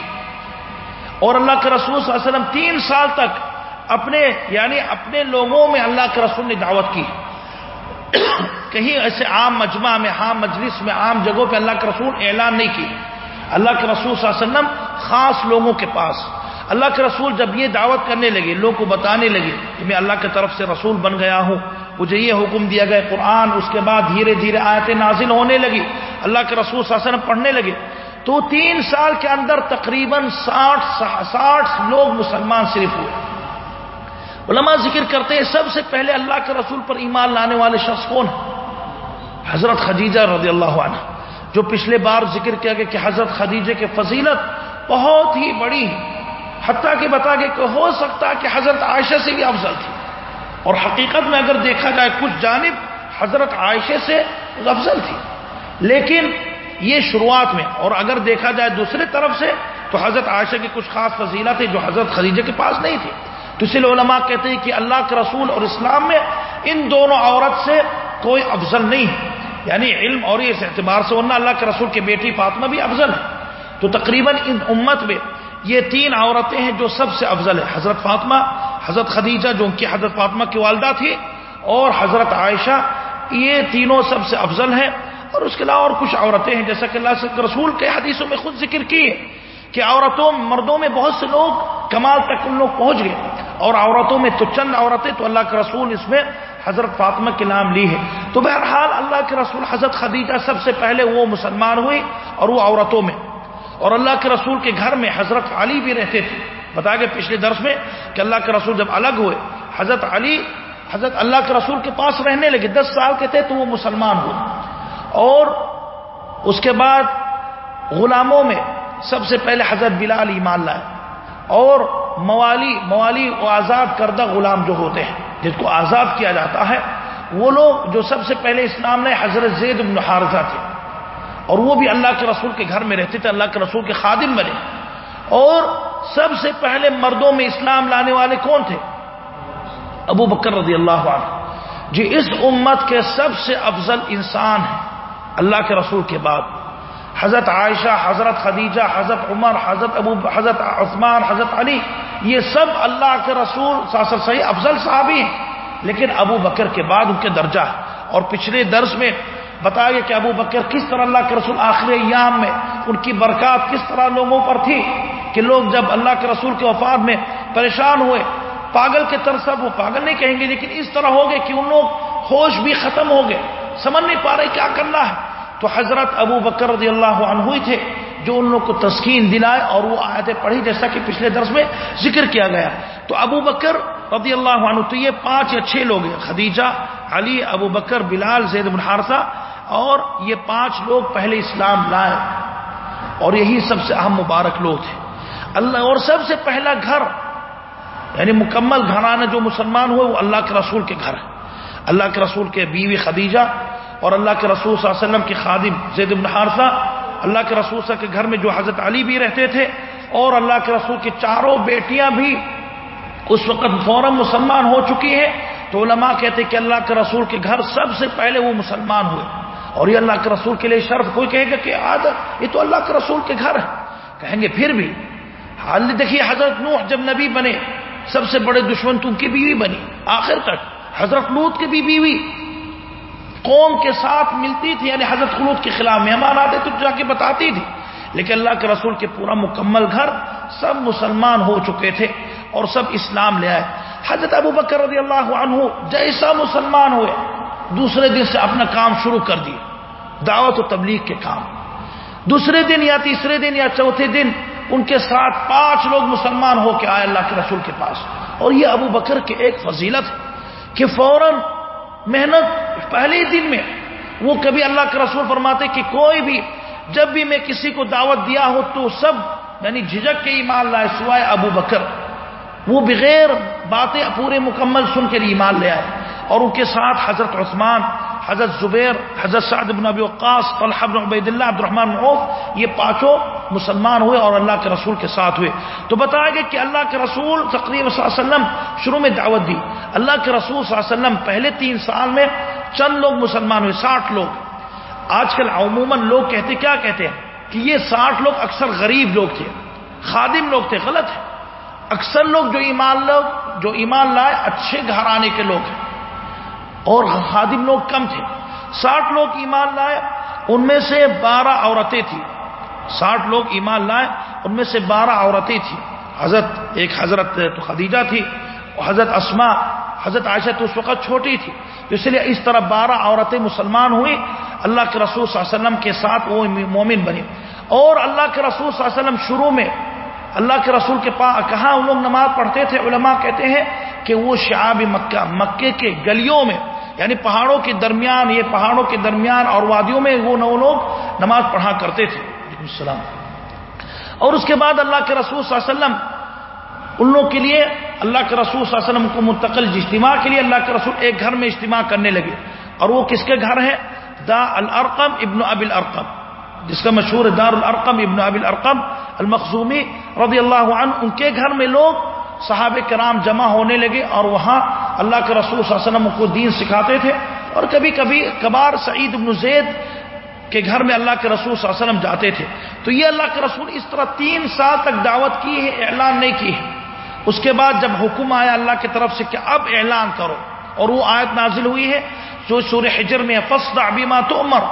اور اللہ کے رسول صلی اللہ علیہ وسلم تین سال تک اپنے یعنی اپنے لوگوں میں اللہ کے رسول نے دعوت کی۔ کہیں ایسے عام مجمع میں، عام مجلس میں، عام جگہوں پہ اللہ کے رسول اعلان نہیں کی۔ اللہ کے رسول صلی اللہ علیہ وسلم خاص لوگوں کے پاس۔ اللہ کے رسول جب یہ دعوت کرنے لگے لوگ کو بتانے لگے کہ میں اللہ کی طرف سے رسول بن گیا ہوں، مجھے یہ حکم دیا گیا، قرآن، اس کے بعد دھیرے دھیرے آیتیں نازل ہونے لگی، اللہ کے رسول صلی اللہ علیہ وسلم پڑھنے لگے۔ تو تین سال کے اندر تقریباً ساٹھ ساٹھ لوگ مسلمان صرف ہوئے۔ علماء ذکر کرتے ہیں، سب سے پہلے اللہ کے رسول پر ایمان لانے والے شخص کون؟ حضرت خدیجہ رضی اللہ عنہ، جو پچھلے بار ذکر کیا گیا کہ حضرت خدیجہ کے فضیلت بہت ہی بڑی حتیٰ کہ بتا گئے کہ ہو سکتا کہ حضرت عائشہ سے بھی افضل تھی۔ اور حقیقت میں اگر دیکھا جائے کچھ جانب، حضرت عائشہ سے افضل تھی۔ لیکن یہ شروعات میں، اور اگر دیکھا جائے دوسرے طرف سے، تو حضرت عائشہ کی کچھ خاص فضیلت تھی جو حضرت خدیجہ کے پاس نہیں تھی تو اس لیے علماء کہتے ہیں کہ اللہ کے رسول اور اسلام میں ان دونوں عورت سے کوئی افضل نہیں ہے۔ یعنی علم اور اس اعتبار سے، ورنہ اللہ کے رسول کی بیٹی فاطمہ بھی افضل ہے۔ تو تقریباً ان امت میں یہ تین عورتیں ہیں جو سب سے افضل ہے حضرت فاطمہ، حضرت خدیجہ جو ان کی حضرت فاطمہ کی والدہ تھی، اور حضرت عائشہ، یہ تینوں سب سے افضل ہیں۔ اور اس کے علاوہ اور کچھ عورتیں ہیں، جیسا کہ اللہ کے رسول کے حدیثوں میں خود ذکر کی ہے کہ عورتوں، مردوں میں بہت سے لوگ کمال تک ان لوگ پہنچ گئے۔ اور عورتوں میں تو چند عورتیں، تو اللہ کے رسول اس میں حضرت فاطمہ کے نام لی ہے تو بہرحال اللہ کے رسول حضرت خدیجہ سب سے پہلے وہ مسلمان ہوئی اور وہ عورتوں میں۔ اور اللہ کے رسول کے گھر میں حضرت علی بھی رہتے تھے۔ بتا گئے پچھلے درس میں کہ اللہ کے رسول جب الگ ہوئے، حضرت علی، حضرت اللہ کے رسول کے پاس رہنے لگے۔ دس سال کے تھے تو وہ مسلمان ہوئے۔ اور اس کے بعد غلاموں میں سب سے پہلے حضرت بلال ایمان لائے۔ اور موالی موالی و آزاد کردہ غلام جو ہوتے ہیں جس کو آزاد کیا جاتا ہے، وہ لوگ جو سب سے پہلے اسلام نے حضرت زید بن حارثہ تھے۔ اور وہ بھی اللہ کے رسول کے گھر میں رہتے تھے، اللہ کے رسول کے خادم بنے۔ اور سب سے پہلے مردوں میں اسلام لانے والے کون تھے؟ ابو بکر رضی اللہ عنہ۔ جی اس امت کے سب سے افضل انسان ہیں اللہ کے رسول کے بعد۔ حضرت عائشہ، حضرت خدیجہ، حضرت عمر، حضرت ابو، حضرت عثمان، حضرت علی، یہ سب اللہ کے رسول ساسر صحیح افضل صحابی ہیں۔ لیکن ابو بکر کے بعد ان کے درجہ ہے۔ اور پچھلے درس میں بتایا گیا کہ ابو بکر کس طرح اللہ کے رسول آخر ایام میں ان کی برکات کس طرح لوگوں پر تھی کہ لوگ جب اللہ کے رسول کے وفات میں پریشان ہوئے، پاگل کے طرف وہ پاگل نہیں کہیں گے، لیکن اس طرح ہو گئے کہ ان لوگ ہوش بھی ختم ہو گئے، سمجھ نہیں پا رہے کیا کرنا ہے۔ تو حضرت ابو بکر رضی اللہ عنہ ہوئی تھے جو ان لوگ کو تسکین دلائے اور وہ آیتیں پڑھی، جیسا کہ پچھلے درس میں ذکر کیا گیا۔ تو ابو بکر رضی اللہ عنہ، تو یہ پانچ اچھے لوگ ہیں، خدیجہ، علی، ابو بکر، بلال، زید بنہارسا اور یہ پانچ لوگ پہلے اسلام لائے اور یہی سب سے اہم مبارک لوگ تھے۔ اللہ اور سب سے پہلا گھر یعنی مکمل گھرانہ جو مسلمان ہوئے، وہ اللہ کے رسول کے گھر ہے۔ اللہ کے رسول کے بیوی خدیجہ اور اللہ کے رسول صلی اللہ علیہ وسلم کے خادم زید بن حارثہ، اللہ کے رسول صلی کے گھر میں جو حضرت علی بھی رہتے تھے اور اللہ کے رسول کی چاروں بیٹیاں بھی اس وقت فوراً مسلمان ہو چکی ہیں۔ تو علماء کہتے کہ اللہ کے رسول کے گھر سب سے پہلے وہ مسلمان ہوئے۔ اور یہ اللہ کے رسول کے لیے شرف، کوئی کہے گا کہ آج یہ تو اللہ کے رسول کے گھر ہے۔ کہیں گے پھر بھی، حال دیکھیے حضرت نوح جب نبی بنے، سب سے بڑے دشمن تم کی بیوی بنی، آخر تک حضرت لوت کی بھی بیوی۔ قوم کے ساتھ ملتی تھی یعنی حضرت خلود کے خلاف مہمان آتے تو جا کے بتاتی تھی۔ لیکن اللہ کے رسول کے پورا مکمل گھر سب مسلمان ہو چکے تھے اور سب اسلام لے آئے۔ حضرت ابو بکر رضی اللہ عنہ جیسا مسلمان ہوئے، دوسرے دن سے اپنا کام شروع کر دیے۔ دعوت و تبلیغ کے کام۔ دوسرے دن یا تیسرے دن یا چوتھے دن ان کے ساتھ پانچ لوگ مسلمان ہو کے آئے اللہ کے رسول کے پاس۔ اور یہ ابو بکر کی ایک فضیلت کہ فوراً محنت پہلے دن میں وہ کبھی اللہ کے رسول فرماتے کہ کوئی بھی جب بھی میں کسی کو دعوت دیا ہوں تو سب یعنی جھجک کے ایمان لائے سوائے ابو بکر۔ وہ بغیر باتیں پورے مکمل سن کے ایمان لے آئے۔ اور ان کے ساتھ حضرت عثمان، حضرت زبیر، حضرت سعد بن ابی وقاص، طلحہ بن عبید اللہ عبد الرحمن عوف، یہ پانچوں مسلمان ہوئے اور اللہ کے رسول کے ساتھ ہوئے۔ تو بتایا گیا کہ اللہ کے رسول تقریب صلی اللہ علیہ وسلم شروع میں دعوت دی۔ اللہ کے رسول صلی اللہ علیہ وسلم پہلے تین سال میں چند لوگ مسلمان ہوئے، ساٹھ لوگ۔ آج کل عموماً لوگ کہتے، کیا کہتے ہیں؟ کہ یہ ساٹھ لوگ اکثر غریب لوگ تھے، خادم لوگ تھے، غلط ہے۔ اکثر لوگ جو ایمان لوگ، جو ایمان لائے، اچھے گھرانے کے لوگ ہیں۔ اور خادم لوگ کم تھے۔ ساٹھ لوگ ایمان لائے، ان میں سے بارہ عورتیں تھیں۔ ساٹھ لوگ ایمان لائے، ان میں سے بارہ عورتیں تھیں۔ حضرت، ایک حضرت تو خدیجہ تھی حضرت اسما حضرت عائشہ تو اس وقت چھوٹی تھی۔ اس لیے اس طرح بارہ عورتیں مسلمان ہوئی اللہ کے رسول صلی اللہ علیہ وسلم کے ساتھ وہ مومن بنی اور اللہ کے رسول صلی اللہ علیہ وسلم شروع میں، اللہ کے رسول کے پاس کہاں ان لوگ نماز پڑھتے تھے، علماء کہتے ہیں کہ وہ شعاب مکہ، مکے کے گلیوں میں یعنی پہاڑوں کے درمیان، یہ پہاڑوں کے درمیان اور وادیوں میں وہ نو لوگ نماز پڑھا کرتے تھے۔ السلام۔ اور اس کے بعد اللہ کے رسول صلی اللہ علیہ وسلم ان لوگوں کے لیے، اللہ کے رسول صلی اللہ علیہ وسلم کو منتقل اجتماع کے لیے اللہ کے رسول ایک گھر میں اجتماع کرنے لگے۔ اور وہ کس کے گھر ہے؟ دا الارقم ابن اب الارقم، جس کا مشہور ہے دار الارقم ابن اب الارقم المخزومی رضی اللہ عنہ، ان کے گھر میں لوگ صحاب کرام جمع ہونے لگے اور وہاں اللہ کے رسول صلی اللہ علیہ وسلم کو دین سکھاتے تھے اور کبھی کبھی کبار سعید ابن زید کے گھر میں اللہ کے رسول صلی اللہ علیہ وسلم جاتے تھے۔ تو یہ اللہ کے رسول اس طرح تین سال تک دعوت کی ہے، اعلان نہیں کی ہے۔ اس کے بعد جب حکم آیا اللہ کی طرف سے کہ اب اعلان کرو اور وہ آیت نازل ہوئی ہے جو سور حجر میں فسد ابیما تو عمر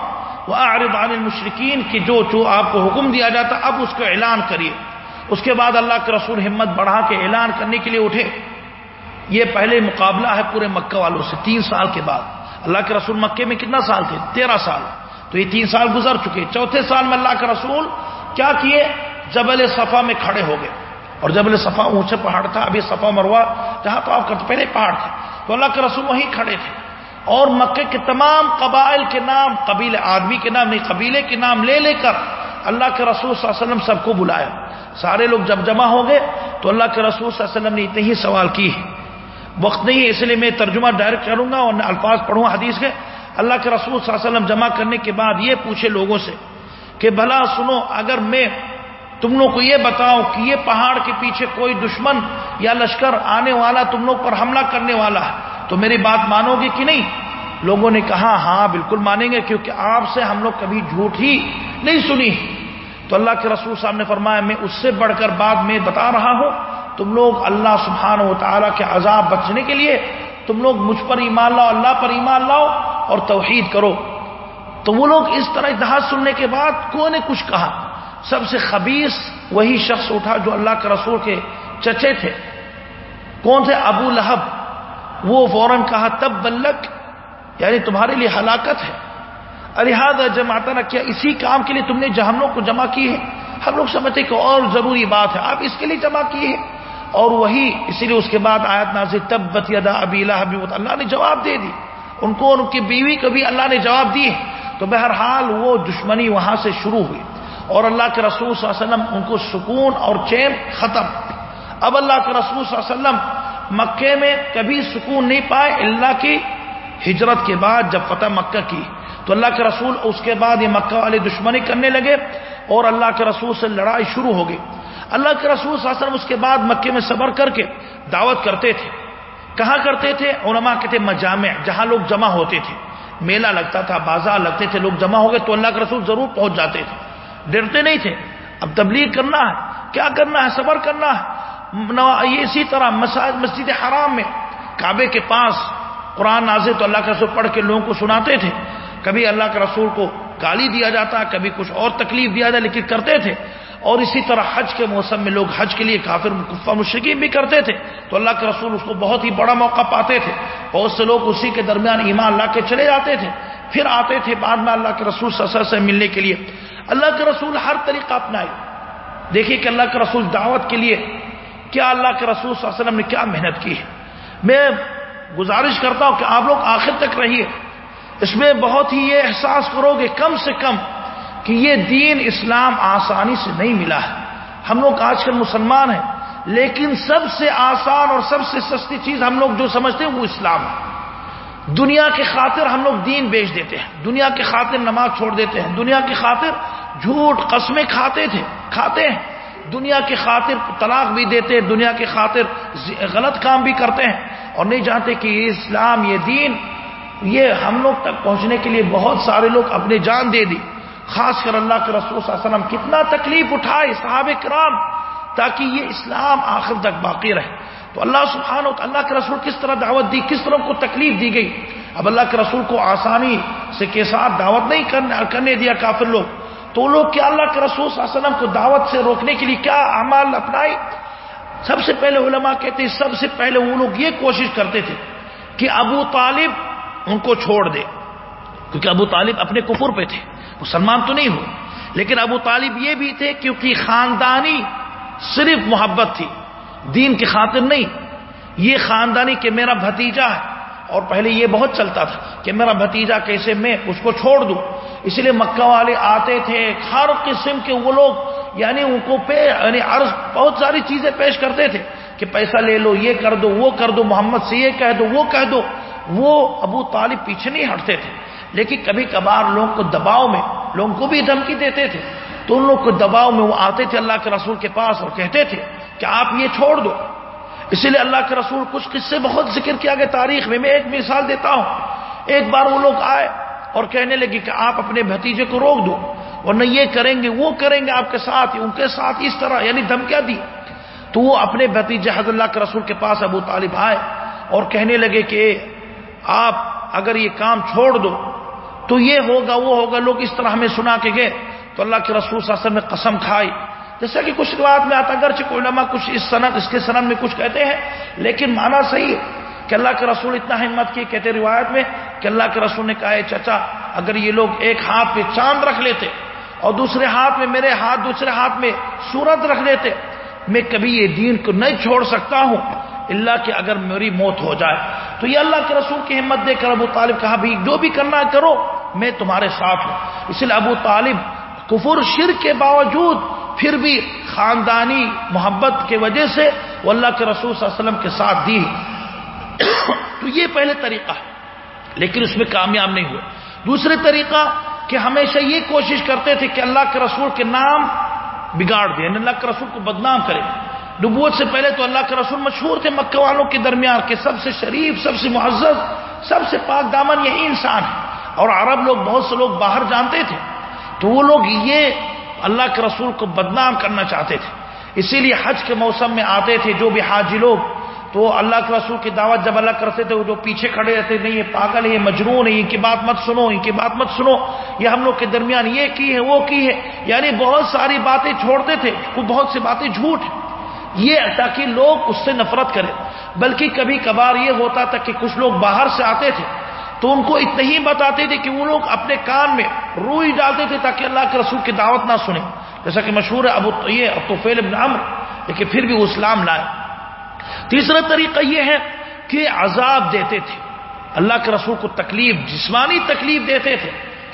وہ عارد عن المشرقین کی جو جو آپ کو حکم دیا جاتا اب اس کو اعلان کریے۔ اس کے بعد اللہ کے رسول ہمت بڑھا کے اعلان کرنے کے لیے اٹھے۔ یہ پہلے مقابلہ ہے پورے مکہ والوں سے، تین سال کے بعد۔ اللہ کے رسول مکے میں کتنا سال تھے تیرہ سال۔ تو یہ تین سال گزر چکے۔ چوتھے سال میں اللہ کے رسول کیا کیے؟ جبل صفا میں کھڑے ہو گئے۔ اور جبل صفا اونچے پہاڑ تھا، ابھی صفا مروا جہاں تو آپ کرتے پہلے پہاڑ تھے۔ تو اللہ کے رسول وہیں کھڑے تھے۔ اور مکے کے تمام قبائل کے نام، قبیلے آدمی کے نام، نہیں، قبیلے کے نام لے لے کر اللہ کے رسول صلی اللہ علیہ وسلم سب کو بلایا۔ سارے لوگ جب جمع ہو گئے تو اللہ کے رسول صلی اللہ علیہ وسلم نے اتنے ہی سوال کی ہے وقت نہیں ہے، اس لیے میں ترجمہ ڈائریکٹ کروں گا اور الفاظ پڑھوں حدیث کے۔ اللہ کے رسول صلی اللہ علیہ وسلم جمع کرنے کے بعد یہ پوچھے لوگوں سے کہ بھلا سنو، اگر میں تم لوگ کو یہ بتاؤ کہ یہ پہاڑ کے پیچھے کوئی دشمن یا لشکر آنے والا تم لوگ پر حملہ کرنے والا ہے، تو میری بات مانو گے کہ نہیں؟ لوگوں نے کہا ہاں بالکل مانیں گے، کیونکہ آپ سے ہم لوگ کبھی جھوٹ ہی نہیں سنی۔ تو اللہ کے رسول صاحب نے فرمایا، میں اس سے بڑھ کر بات میں بتا رہا ہوں، تم لوگ اللہ سبحانہ و تعالیٰ کے عذاب بچنے کے لیے تم لوگ مجھ پر ایمان لاؤ، اللہ پر ایمان لاؤ اور توحید کرو۔ تو وہ لوگ اس طرح اتحاد سننے کے بعد کو نے کچھ کہا؟ سب سے خبیص وہی شخص اٹھا جو اللہ کے رسول کے چچے تھے۔ کون سے ابو لہب۔ وہ فوراً کہا، تب بلک یعنی تمہارے لیے ہلاکت ہے۔ ارحاد جماعتانہ کیا اسی کام کے لیے تم نے جہنوں کو جمع کی ہے؟ ہم لوگ سمجھتے کہ اور ضروری بات ہے، آپ اس کے لیے جمع کیے ہیں اور وہی اسی لیے اس کے بعد آیت نازل تبت یدا ابی اللہ نے جواب دے دی۔ ان کو ان کی بیوی کو بھی اللہ نے جواب دی تو بہرحال وہ دشمنی وہاں سے شروع ہوئی۔ اور اللہ کے رسول صلی اللہ علیہ وسلم ان کو سکون اور چین ختم۔ اب اللہ کے رسول صلی اللہ علیہ وسلم مکے میں کبھی سکون نہیں پائے، اللہ کی ہجرت کے بعد جب فتح مکہ کی۔ تو اللہ کے رسول اس کے بعد یہ مکہ والے دشمنی کرنے لگے اور اللہ کے رسول سے لڑائی شروع ہو گئی۔ اللہ کے رسول صلی اللہ علیہ وسلم اس کے بعد مکے میں صبر کر کے دعوت کرتے تھے۔ کہاں کرتے تھے؟ علماء کہتے مجامع، جہاں لوگ جمع ہوتے تھے۔ میلہ لگتا تھا، بازار لگتے تھے، لوگ جمع ہو گئے تو اللہ کے رسول ضرور پہنچ جاتے تھے۔ ڈرتے نہیں تھے۔ اب تبلیغ کرنا ہے۔ کیا کرنا ہے؟ صبر کرنا ہے۔ یہ اسی طرح مسجد حرام میں کعبے کے پاس قرآن نازے تو اللہ کے رسول پڑھ کے لوگوں کو سناتے تھے۔ کبھی اللہ کے رسول کو گالی دیا جاتا، کبھی کچھ اور تکلیف دیا جاتا، لیکن کرتے تھے۔ اور اسی طرح حج کے موسم میں لوگ حج کے لیے کافر کفا مشکین بھی کرتے تھے۔ تو اللہ کے رسول اس کو بہت ہی بڑا موقع پاتے تھے۔ بہت سے لوگ اسی کے درمیان ایمان لا کے چلے جاتے تھے۔ پھر آتے تھے بعد میں اللہ کے رسول سسر سے ملنے کے لیے۔ اللہ کے رسول ہر طریقہ اپنائے۔ دیکھیے کہ اللہ کے رسول دعوت کے لیے کیا اللہ کے رسول صلی اللہ علیہ وسلم نے کیا محنت کی ہے۔ میں گزارش کرتا ہوں کہ آپ لوگ آخر تک رہیے۔ اس میں بہت ہی یہ احساس کرو گے کم سے کم کہ یہ دین اسلام آسانی سے نہیں ملا ہے۔ ہم لوگ آج کل مسلمان ہیں، لیکن سب سے آسان اور سب سے سستی چیز ہم لوگ جو سمجھتے ہیں وہ اسلام ہے۔ دنیا کے خاطر ہم لوگ دین بیچ دیتے ہیں، دنیا کے خاطر نماز چھوڑ دیتے ہیں، دنیا کی خاطر جھوٹ قسمیں کھاتے تھے، کھاتے ہیں۔ دنیا کی خاطر طلاق بھی دیتے ہیں، دنیا کی خاطر غلط کام بھی کرتے ہیں۔ اور نہیں جانتے کہ یہ اسلام، یہ دین یہ ہم لوگ تک پہنچنے کے لیے بہت سارے لوگ اپنے جان دے دی۔ خاص کر اللہ کے رسول صلی اللہ علیہ وسلم کتنا تکلیف اٹھائے صحابہ کرام تاکہ یہ اسلام آخر تک باقی رہے۔ تو اللہ سبحانہ اللہ کے رسول کس طرح دعوت دی، کس طرح کو تکلیف دی گئی۔ اب اللہ کے رسول کو آسانی سے کے ساتھ دعوت نہیں کرنے دیا کافر لوگ۔ تو لوگ کیا اللہ کے رسول صلی اللہ علیہ وسلم کو دعوت سے روکنے کے لیے کیا اعمال اپنائے؟ سب سے پہلے علماء کہتے ہیں، سب سے پہلے وہ لوگ یہ کوشش کرتے تھے کہ ابو طالب ان کو چھوڑ دے۔ کیونکہ ابو طالب اپنے کفر پہ تھے۔ مسلمان تو نہیں ہو۔ لیکن ابو طالب یہ بھی تھے کیونکہ خاندانی صرف محبت تھی۔ دین کی خاطر نہیں۔ یہ خاندانی کہ میرا بھتیجا ہے۔ اور پہلے یہ بہت چلتا تھا کہ میرا بھتیجا کیسے میں اس کو چھوڑ دوں۔ اسی لیے مکہ والے آتے تھے۔ ہر قسم کے وہ لوگ یعنی ان کو پے یعنی عرض، بہت ساری چیزیں پیش کرتے تھے کہ پیسہ لے لو، یہ کر دو، وہ کر دو، محمد سے یہ کہہ دو، وہ کہہ دو۔ وہ ابو طالب پیچھے نہیں ہٹتے تھے، لیکن کبھی کبھار لوگوں کو دباؤ میں، لوگوں کو بھی دھمکی دیتے تھے۔ تو ان لوگ کو دباؤ میں وہ آتے تھے اللہ کے رسول کے پاس اور کہتے تھے کہ آپ یہ چھوڑ دو۔ اسی لیے اللہ کے رسول کچھ قصے بہت ذکر کیا گیا تاریخ میں میں ایک مثال دیتا ہوں۔ ایک بار وہ لوگ آئے اور کہنے لگے کہ آپ اپنے بھتیجے کو روک دو، ورنہ یہ کریں گے، وہ کریں گے آپ کے ساتھ، ان کے ساتھ اس طرح یعنی دھمکیاں دی۔ تو وہ اپنے بھتیجے حضرت اللہ کے رسول کے پاس ابو طالب آئے اور کہنے لگے کہ آپ اگر یہ کام چھوڑ دو، تو یہ ہوگا، وہ ہوگا، لوگ اس طرح ہمیں سنا کے گئے۔ تو اللہ کے رسول صلی اللہ علیہ وسلم نے قسم کھائی۔ جیسا کہ کچھ روایت میں آتا اگرچہ کوئی علماء کچھ اس صنعت اس کے صنعت میں کچھ کہتے ہیں، لیکن مانا صحیح ہے کہ اللہ کے رسول اتنا ہمت کی کہتے روایت میں کہ اللہ کے رسول نے کہا ہے چچا، اگر یہ لوگ ایک ہاتھ پہ چاند رکھ لیتے اور دوسرے ہاتھ میں، میرے ہاتھ، دوسرے ہاتھ میں سورت رکھ لیتے میں کبھی یہ دین کو نہیں چھوڑ سکتا ہوں۔ اللہ کہ اگر میری موت ہو جائے، تو یہ اللہ کے رسول کی ہمت دے کر ابو طالب کہا بھی جو بھی کرنا کرو، میں تمہارے ساتھ ہوں۔ اس لیے ابو طالب کفر شر کے باوجود پھر بھی خاندانی محبت کے وجہ سے وہ اللہ کے رسول صلی اللہ علیہ وسلم کے ساتھ دی۔ <coughs> تو یہ پہلے طریقہ ہے، لیکن اس میں کامیاب نہیں ہوئے۔ دوسرے طریقہ کہ ہمیشہ یہ کوشش کرتے تھے کہ اللہ کے رسول کے نام بگاڑ دے یعنی اللہ کے رسول کو بدنام کرے۔ نبوت سے پہلے تو اللہ کے رسول مشہور تھے مکہ والوں کے درمیان کہ سب سے شریف، سب سے معزز، سب سے پاک دامن یہی انسان ہے۔ اور عرب لوگ، بہت سے لوگ باہر جانتے تھے۔ تو وہ لوگ یہ اللہ کے رسول کو بدنام کرنا چاہتے تھے۔ اسی لیے حج کے موسم میں آتے تھے جو بھی حاجی لوگ۔ تو اللہ کے رسول کی دعوت جب اللہ کرتے تھے، وہ جو پیچھے کھڑے رہتے، نہیں، یہ پاگل ہے یہ مجرون ہے ان کی بات مت سنو، ان کی بات مت سنو۔ یہ ہم لوگ کے درمیان یہ کی ہے، وہ کی ہے۔ یعنی بہت ساری باتیں چھوڑتے تھے، وہ بہت سی باتیں جھوٹ ہیں۔ یہ تاکہ لوگ اس سے نفرت کریں۔ بلکہ کبھی کبھار یہ ہوتا تھا کہ کچھ لوگ باہر سے آتے تھے، تو ان کو اتنا ہی بتاتے تھے کہ وہ لوگ اپنے کان میں روئی ڈالتے تھے تاکہ اللہ کے رسول کی دعوت نہ سنیں۔ جیسا کہ مشہور ہے ابو یہ اب تو فیل ابن عمر لیکن پھر بھی وہ اسلام لائے۔ تیسرا طریقہ یہ ہے کہ عذاب دیتے تھے۔ اللہ کے رسول کو تکلیف، جسمانی تکلیف دیتے تھے،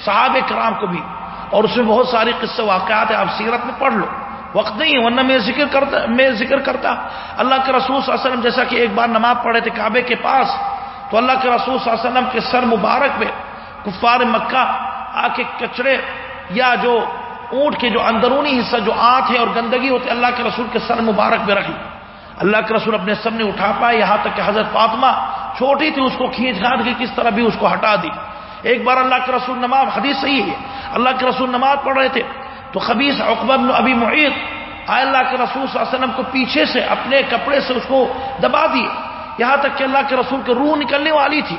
صحابہ کرام کو بھی۔ اور اس میں بہت ساری قصے واقعات ہیں، آپ سیرت میں پڑھ لو۔ وقت نہیں ہے، ورنہ میں ذکر کرتا، میں ذکر کرتا۔ اللہ کے رسول صلی اللہ علیہ وسلم جیسا کہ ایک بار نماز پڑھے تھے کعبے کے پاس، تو اللہ کے رسول صلی اللہ علیہ وسلم کے سر مبارک میں کفار مکہ آ کے کچرے یا جو اونٹ کے جو اندرونی حصہ، جو آنکھ ہے اور گندگی ہوتی، اللہ کے رسول کے سر مبارک میں رکھی۔ اللہ کے رسول اپنے سب نے اٹھا پائے یہاں تک کہ حضرت فاطمہ چھوٹی تھی، اس کو کھینچ کھانچ کے کس طرح بھی اس کو ہٹا دی۔ ایک بار اللہ کے رسول نماز، حدیث صحیح ہے۔ اللہ کے رسول نماز پڑھ رہے تھے تو خبیص بن ابھی معیت آئے اللہ کے رسول صلی اللہ علیہ وسلم کو پیچھے سے اپنے کپڑے سے اس کو دبا دیے یہاں تک کہ اللہ کے رسول کے روح نکلنے والی تھی۔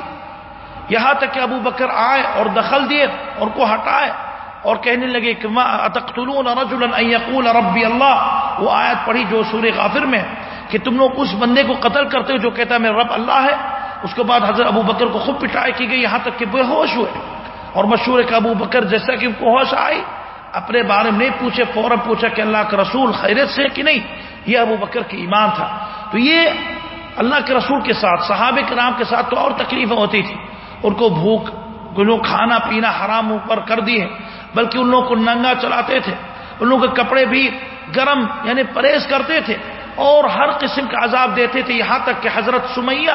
یہاں تک کہ ابو بکر آئے اور دخل دیے اور کو ہٹائے اور کہنے لگے کہ یقول ربی اللہ۔ وہ آیت پڑھی جو سورہ غافر میں کہ تم لوگ اس بندے کو قتل کرتے ہو جو کہتا ہے میرا رب اللہ ہے۔ اس کے بعد حضرت ابو بکر کو خوب پٹائی کی گئی، یہاں تک کہ بے ہوش ہوئے۔ اور مشہور ہے کہ ابو بکر جیسا کہ ان کو ہوش آئی۔ اپنے بارے میں نہیں پوچھے، فوراً پوچھا کہ اللہ کا رسول خیرت سے کہ نہیں؟ یہ ابو بکر کی ایمان تھا۔ تو یہ اللہ کے رسول کے ساتھ، صحابہ کے نام کے ساتھ تو اور تکلیفیں ہوتی تھی ان کو بھوک لوگ کھانا پینا حرام اوپر کر دیے بلکہ ان لوگوں کو ننگا چلاتے تھے۔ ان لوگوں کے کپڑے بھی گرم یعنی پرہیز کرتے تھے اور ہر قسم کا عذاب دیتے تھے۔ یہاں تک کہ حضرت سمیہ،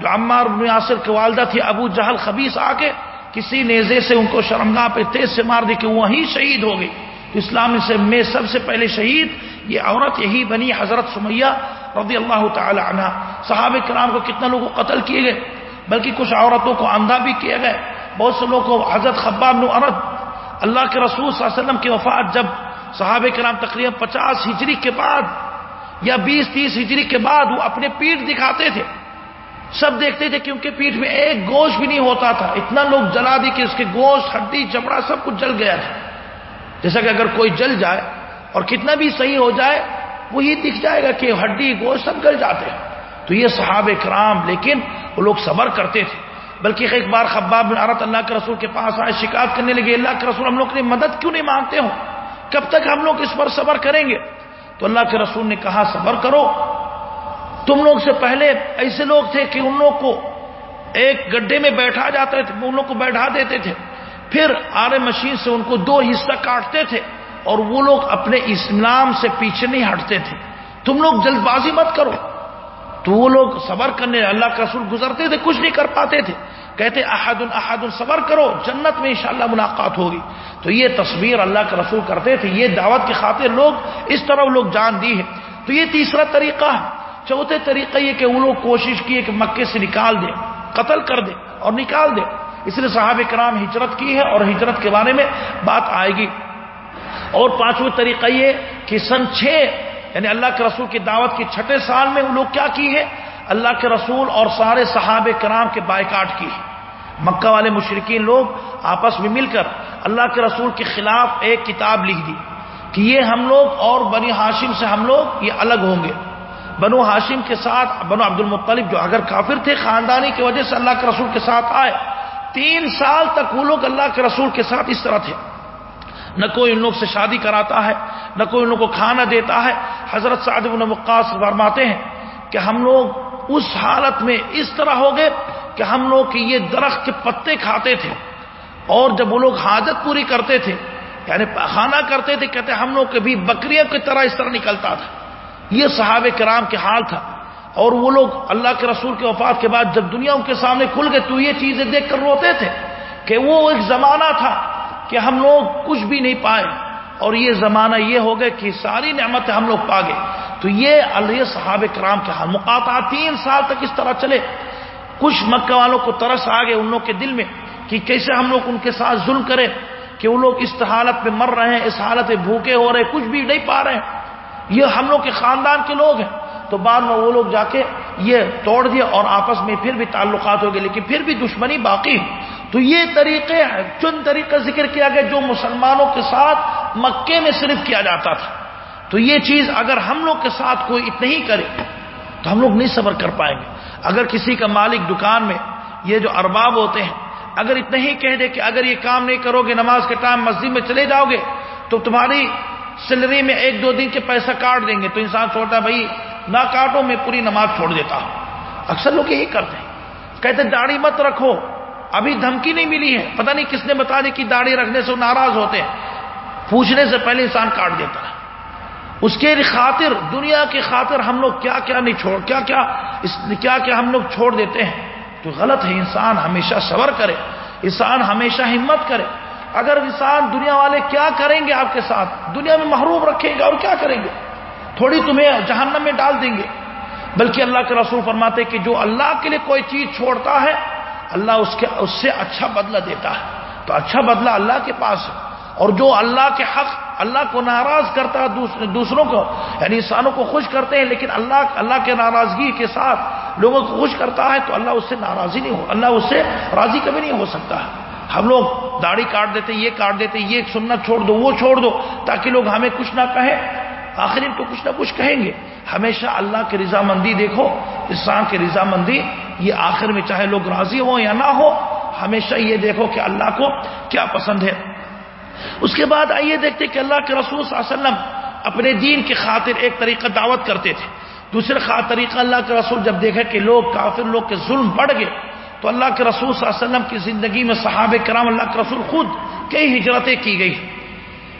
جو عمار بن یاسر کی والدہ تھی، ابو جہل خبیص آ کے کسی نیزے سے ان کو شرمگاہ پہ تیز سے مار دی کہ وہیں شہید ہو گئی۔ اسلام سے میں سب سے پہلے شہید، یہ عورت یہی بنی حضرت سمیہ رضی اللہ تعالی عنہ۔ صحابہ کرام کو کتنا لوگوں کو قتل کیے گئے، بلکہ کچھ عورتوں کو اندھا بھی کیا گئے بہت سے لوگوں کو حضرت خباب نو عرد اللہ کے رسول صلی اللہ علیہ وسلم کی وفات جب صحابہ کرام تقریباً پچاس ہجری کے بعد یا بیس تیس ہجری کے بعد وہ اپنے پیٹ دکھاتے تھے۔ سب دیکھتے تھے کیونکہ پیٹھ میں ایک گوشت بھی نہیں ہوتا تھا۔ اتنا لوگ جلا دی کہ اس کے گوشت، ہڈی، چمڑا سب کچھ جل گیا تھا۔ جیسا کہ اگر کوئی جل جائے اور کتنا بھی صحیح ہو جائے وہ یہ دکھ جائے گا کہ ہڈی، گوشت سب گل جاتے ہیں۔ تو یہ صحاب کرام، لیکن وہ لوگ صبر کرتے تھے۔ بلکہ ایک بار خباب بن عرت اللہ کے رسول کے پاس آئے، شکایت کرنے لگے، اللہ کے رسول ہم لوگ نے مدد کیوں نہیں مانگتے ہوں کب تک ہم لوگ اس پر صبر کریں گے؟ تو اللہ کے رسول نے کہا، صبر کرو۔ تم لوگ سے پہلے ایسے لوگ تھے کہ ان لوگ کو ایک گڈھے میں بیٹھا جاتے تھے ان لوگ کو بیٹھا دیتے تھے۔ پھر آر مشین سے ان کو دو حصہ کاٹتے تھے اور وہ لوگ اپنے اسلام سے پیچھے نہیں ہٹتے تھے۔ تم لوگ جلد بازی مت کرو۔ تو وہ لوگ صبر کرنے، اللہ کا رسول گزرتے تھے، کچھ نہیں کر پاتے تھے۔ کہتے احد احد صبر کرو، جنت میں انشاءاللہ ملاقات ہوگی۔ تو یہ تصویر اللہ کا رسول کرتے تھے۔ یہ دعوت کی خاطر لوگ اس طرح لوگ جان دی ہے تو یہ تیسرا طریقہ ہے۔ چوتھے طریقہ یہ کہ وہ لوگ کوشش کیے کہ مکے سے نکال دے قتل کر دے اور نکال دے اس لیے صحابہ کرام ہجرت کی ہے اور ہجرت کے بارے میں بات آئے گی۔ اور پانچویں طریقہ یہ کہ سن چھ یعنی اللہ کے رسول کی دعوت کے چھٹے سال میں وہ لوگ کیا کی ہے؟ اللہ کے رسول اور سارے صحابہ کرام کے بائیکاٹ کی ہے۔ مکہ والے مشرقین لوگ آپس میں مل کر اللہ کے رسول کے خلاف ایک کتاب لکھ دی کہ یہ ہم لوگ اور بنی ہاشم سے ہم لوگ یہ الگ ہوں گے۔ بنو ہاشم کے ساتھ، بنو عبد المطلب جو اگر کافر تھے، خاندانی کی وجہ سے اللہ کے رسول کے ساتھ آئے۔ تین سال تک وہ لوگ اللہ کے رسول کے ساتھ اس طرح تھے۔ نہ کوئی ان لوگ سے شادی کراتا ہے، نہ کوئی ان لوگ کو کھانا دیتا ہے۔ حضرت سعد بن وقاص فرماتے ہیں کہ ہم لوگ اس حالت میں اس طرح ہو گئے کہ ہم لوگ یہ درخت کے پتے کھاتے تھے۔ اور جب وہ لوگ حاجت پوری کرتے تھے یعنی کھانا کرتے تھے، کہتے ہم لوگ کبھی بکریوں کی طرح اس طرح نکلتا تھا۔ یہ صحابہ کرام کے حال تھا اور وہ لوگ اللہ کے رسول کے وفات کے بعد جب دنیا ان کے سامنے کھل گئے تو یہ چیزیں دیکھ کر روتے تھے کہ وہ ایک زمانہ تھا کہ ہم لوگ کچھ بھی نہیں پائے اور یہ زمانہ یہ ہو گیا کہ ساری نعمتیں ہم لوگ پا گئے۔ تو یہ اللہ صحاب کرام کے حال مقاطع تین سال تک اس طرح چلے۔ کچھ مکہ والوں کو ترس آ گئے ان لوگ کے دل میں کہ کیسے ہم لوگ ان کے ساتھ ظلم کریں کہ وہ لوگ اس حالت میں مر رہے ہیں، اس حالت میں بھوکے ہو رہے کچھ بھی نہیں پا رہے ہیں۔ یہ ہم لوگ کے خاندان کے لوگ ہیں۔ تو بعد میں وہ لوگ جا کے یہ توڑ دیا اور آپس میں پھر بھی تعلقات ہو گئے، لیکن پھر بھی دشمنی باقی تو یہ طریقے چند طریقہ ذکر کیا گیا جو مسلمانوں کے ساتھ مکے میں صرف کیا جاتا تھا۔ تو یہ چیز اگر ہم لوگ کے ساتھ کوئی اتنا ہی کرے، تو ہم لوگ نہیں صبر کر پائیں گے۔ اگر کسی کا مالک دکان میں یہ جو ارباب ہوتے ہیں، اگر اتنا ہی کہہ دے کہ اگر یہ کام نہیں کرو گے، نماز کے ٹائم مسجد میں چلے جاؤ گے، تو تمہاری سیلری میں ایک دو دن کے پیسہ کاٹ دیں گے تو انسان سوچتا بھائی نہ کاٹو میں پوری نماز چھوڑ دیتا ہوں۔ اکثر لوگ یہی کرتے ہیں۔ کہتے داڑھی مت رکھو۔ ابھی دھمکی نہیں ملی ہے۔ پتہ نہیں کس نے بتا دی کہ داڑھی رکھنے سے ناراض ہوتے ہیں۔ پوچھنے سے پہلے انسان کاٹ دیتا ہے۔ اس کے خاطر، دنیا کی خاطر ہم لوگ کیا کیا نہیں چھوڑ، کیا کیا کیا کیا ہم لوگ چھوڑ دیتے ہیں۔ تو غلط ہے، انسان ہمیشہ صبر کرے۔ انسان ہمیشہ ہمت کرے۔ اگر انسان دنیا والے کیا کریں گے آپ کے ساتھ؟ دنیا میں محروم رکھیں گے اور کیا کریں گے؟ تھوڑی تمہیں جہنم میں ڈال دیں گے۔ بلکہ اللہ کے رسول فرماتے کہ جو اللہ کے لیے کوئی چیز چھوڑتا ہے، اللہ اس کے، اس سے اچھا بدلہ دیتا ہے۔ تو اچھا بدلہ اللہ کے پاس ہے۔ اور جو اللہ کے حق، اللہ کو ناراض کرتا ہے دوسروں کو یعنی انسانوں کو خوش کرتے ہیں، لیکن اللہ اللہ کے ناراضگی کے ساتھ لوگوں کو خوش کرتا ہے، تو اللہ اس سے ناراضی نہیں ہو، اللہ اس سے راضی کبھی نہیں ہو سکتا۔ ہے ہم لوگ داڑھی کاٹ دیتے، یہ کاٹ دیتے، یہ سنت چھوڑ دو، وہ چھوڑ دو، تاکہ لوگ ہمیں کچھ نہ کہیں۔ آخری تو کچھ نہ کچھ کہیں گے۔ ہمیشہ اللہ کی رضامندی دیکھو، انسان کی رضامندی، یہ آخر میں چاہے لوگ راضی ہوں یا نہ ہو ہمیشہ یہ دیکھو کہ اللہ کو کیا پسند ہے۔ اس کے بعد آئیے دیکھتے کہ اللہ کے رسول صلی اللہ علیہ وسلم اپنے دین کی خاطر ایک طریقہ دعوت کرتے تھے۔ دوسرے طریقہ اللہ کے رسول جب دیکھے کہ لوگ کافر، لوگ کے ظلم بڑھ گئے۔ تو اللہ کے رسول صلی اللہ علیہ وسلم کی زندگی میں صحابہ کرام اللہ کے رسول خود کئی ہجرتیں کی گئی۔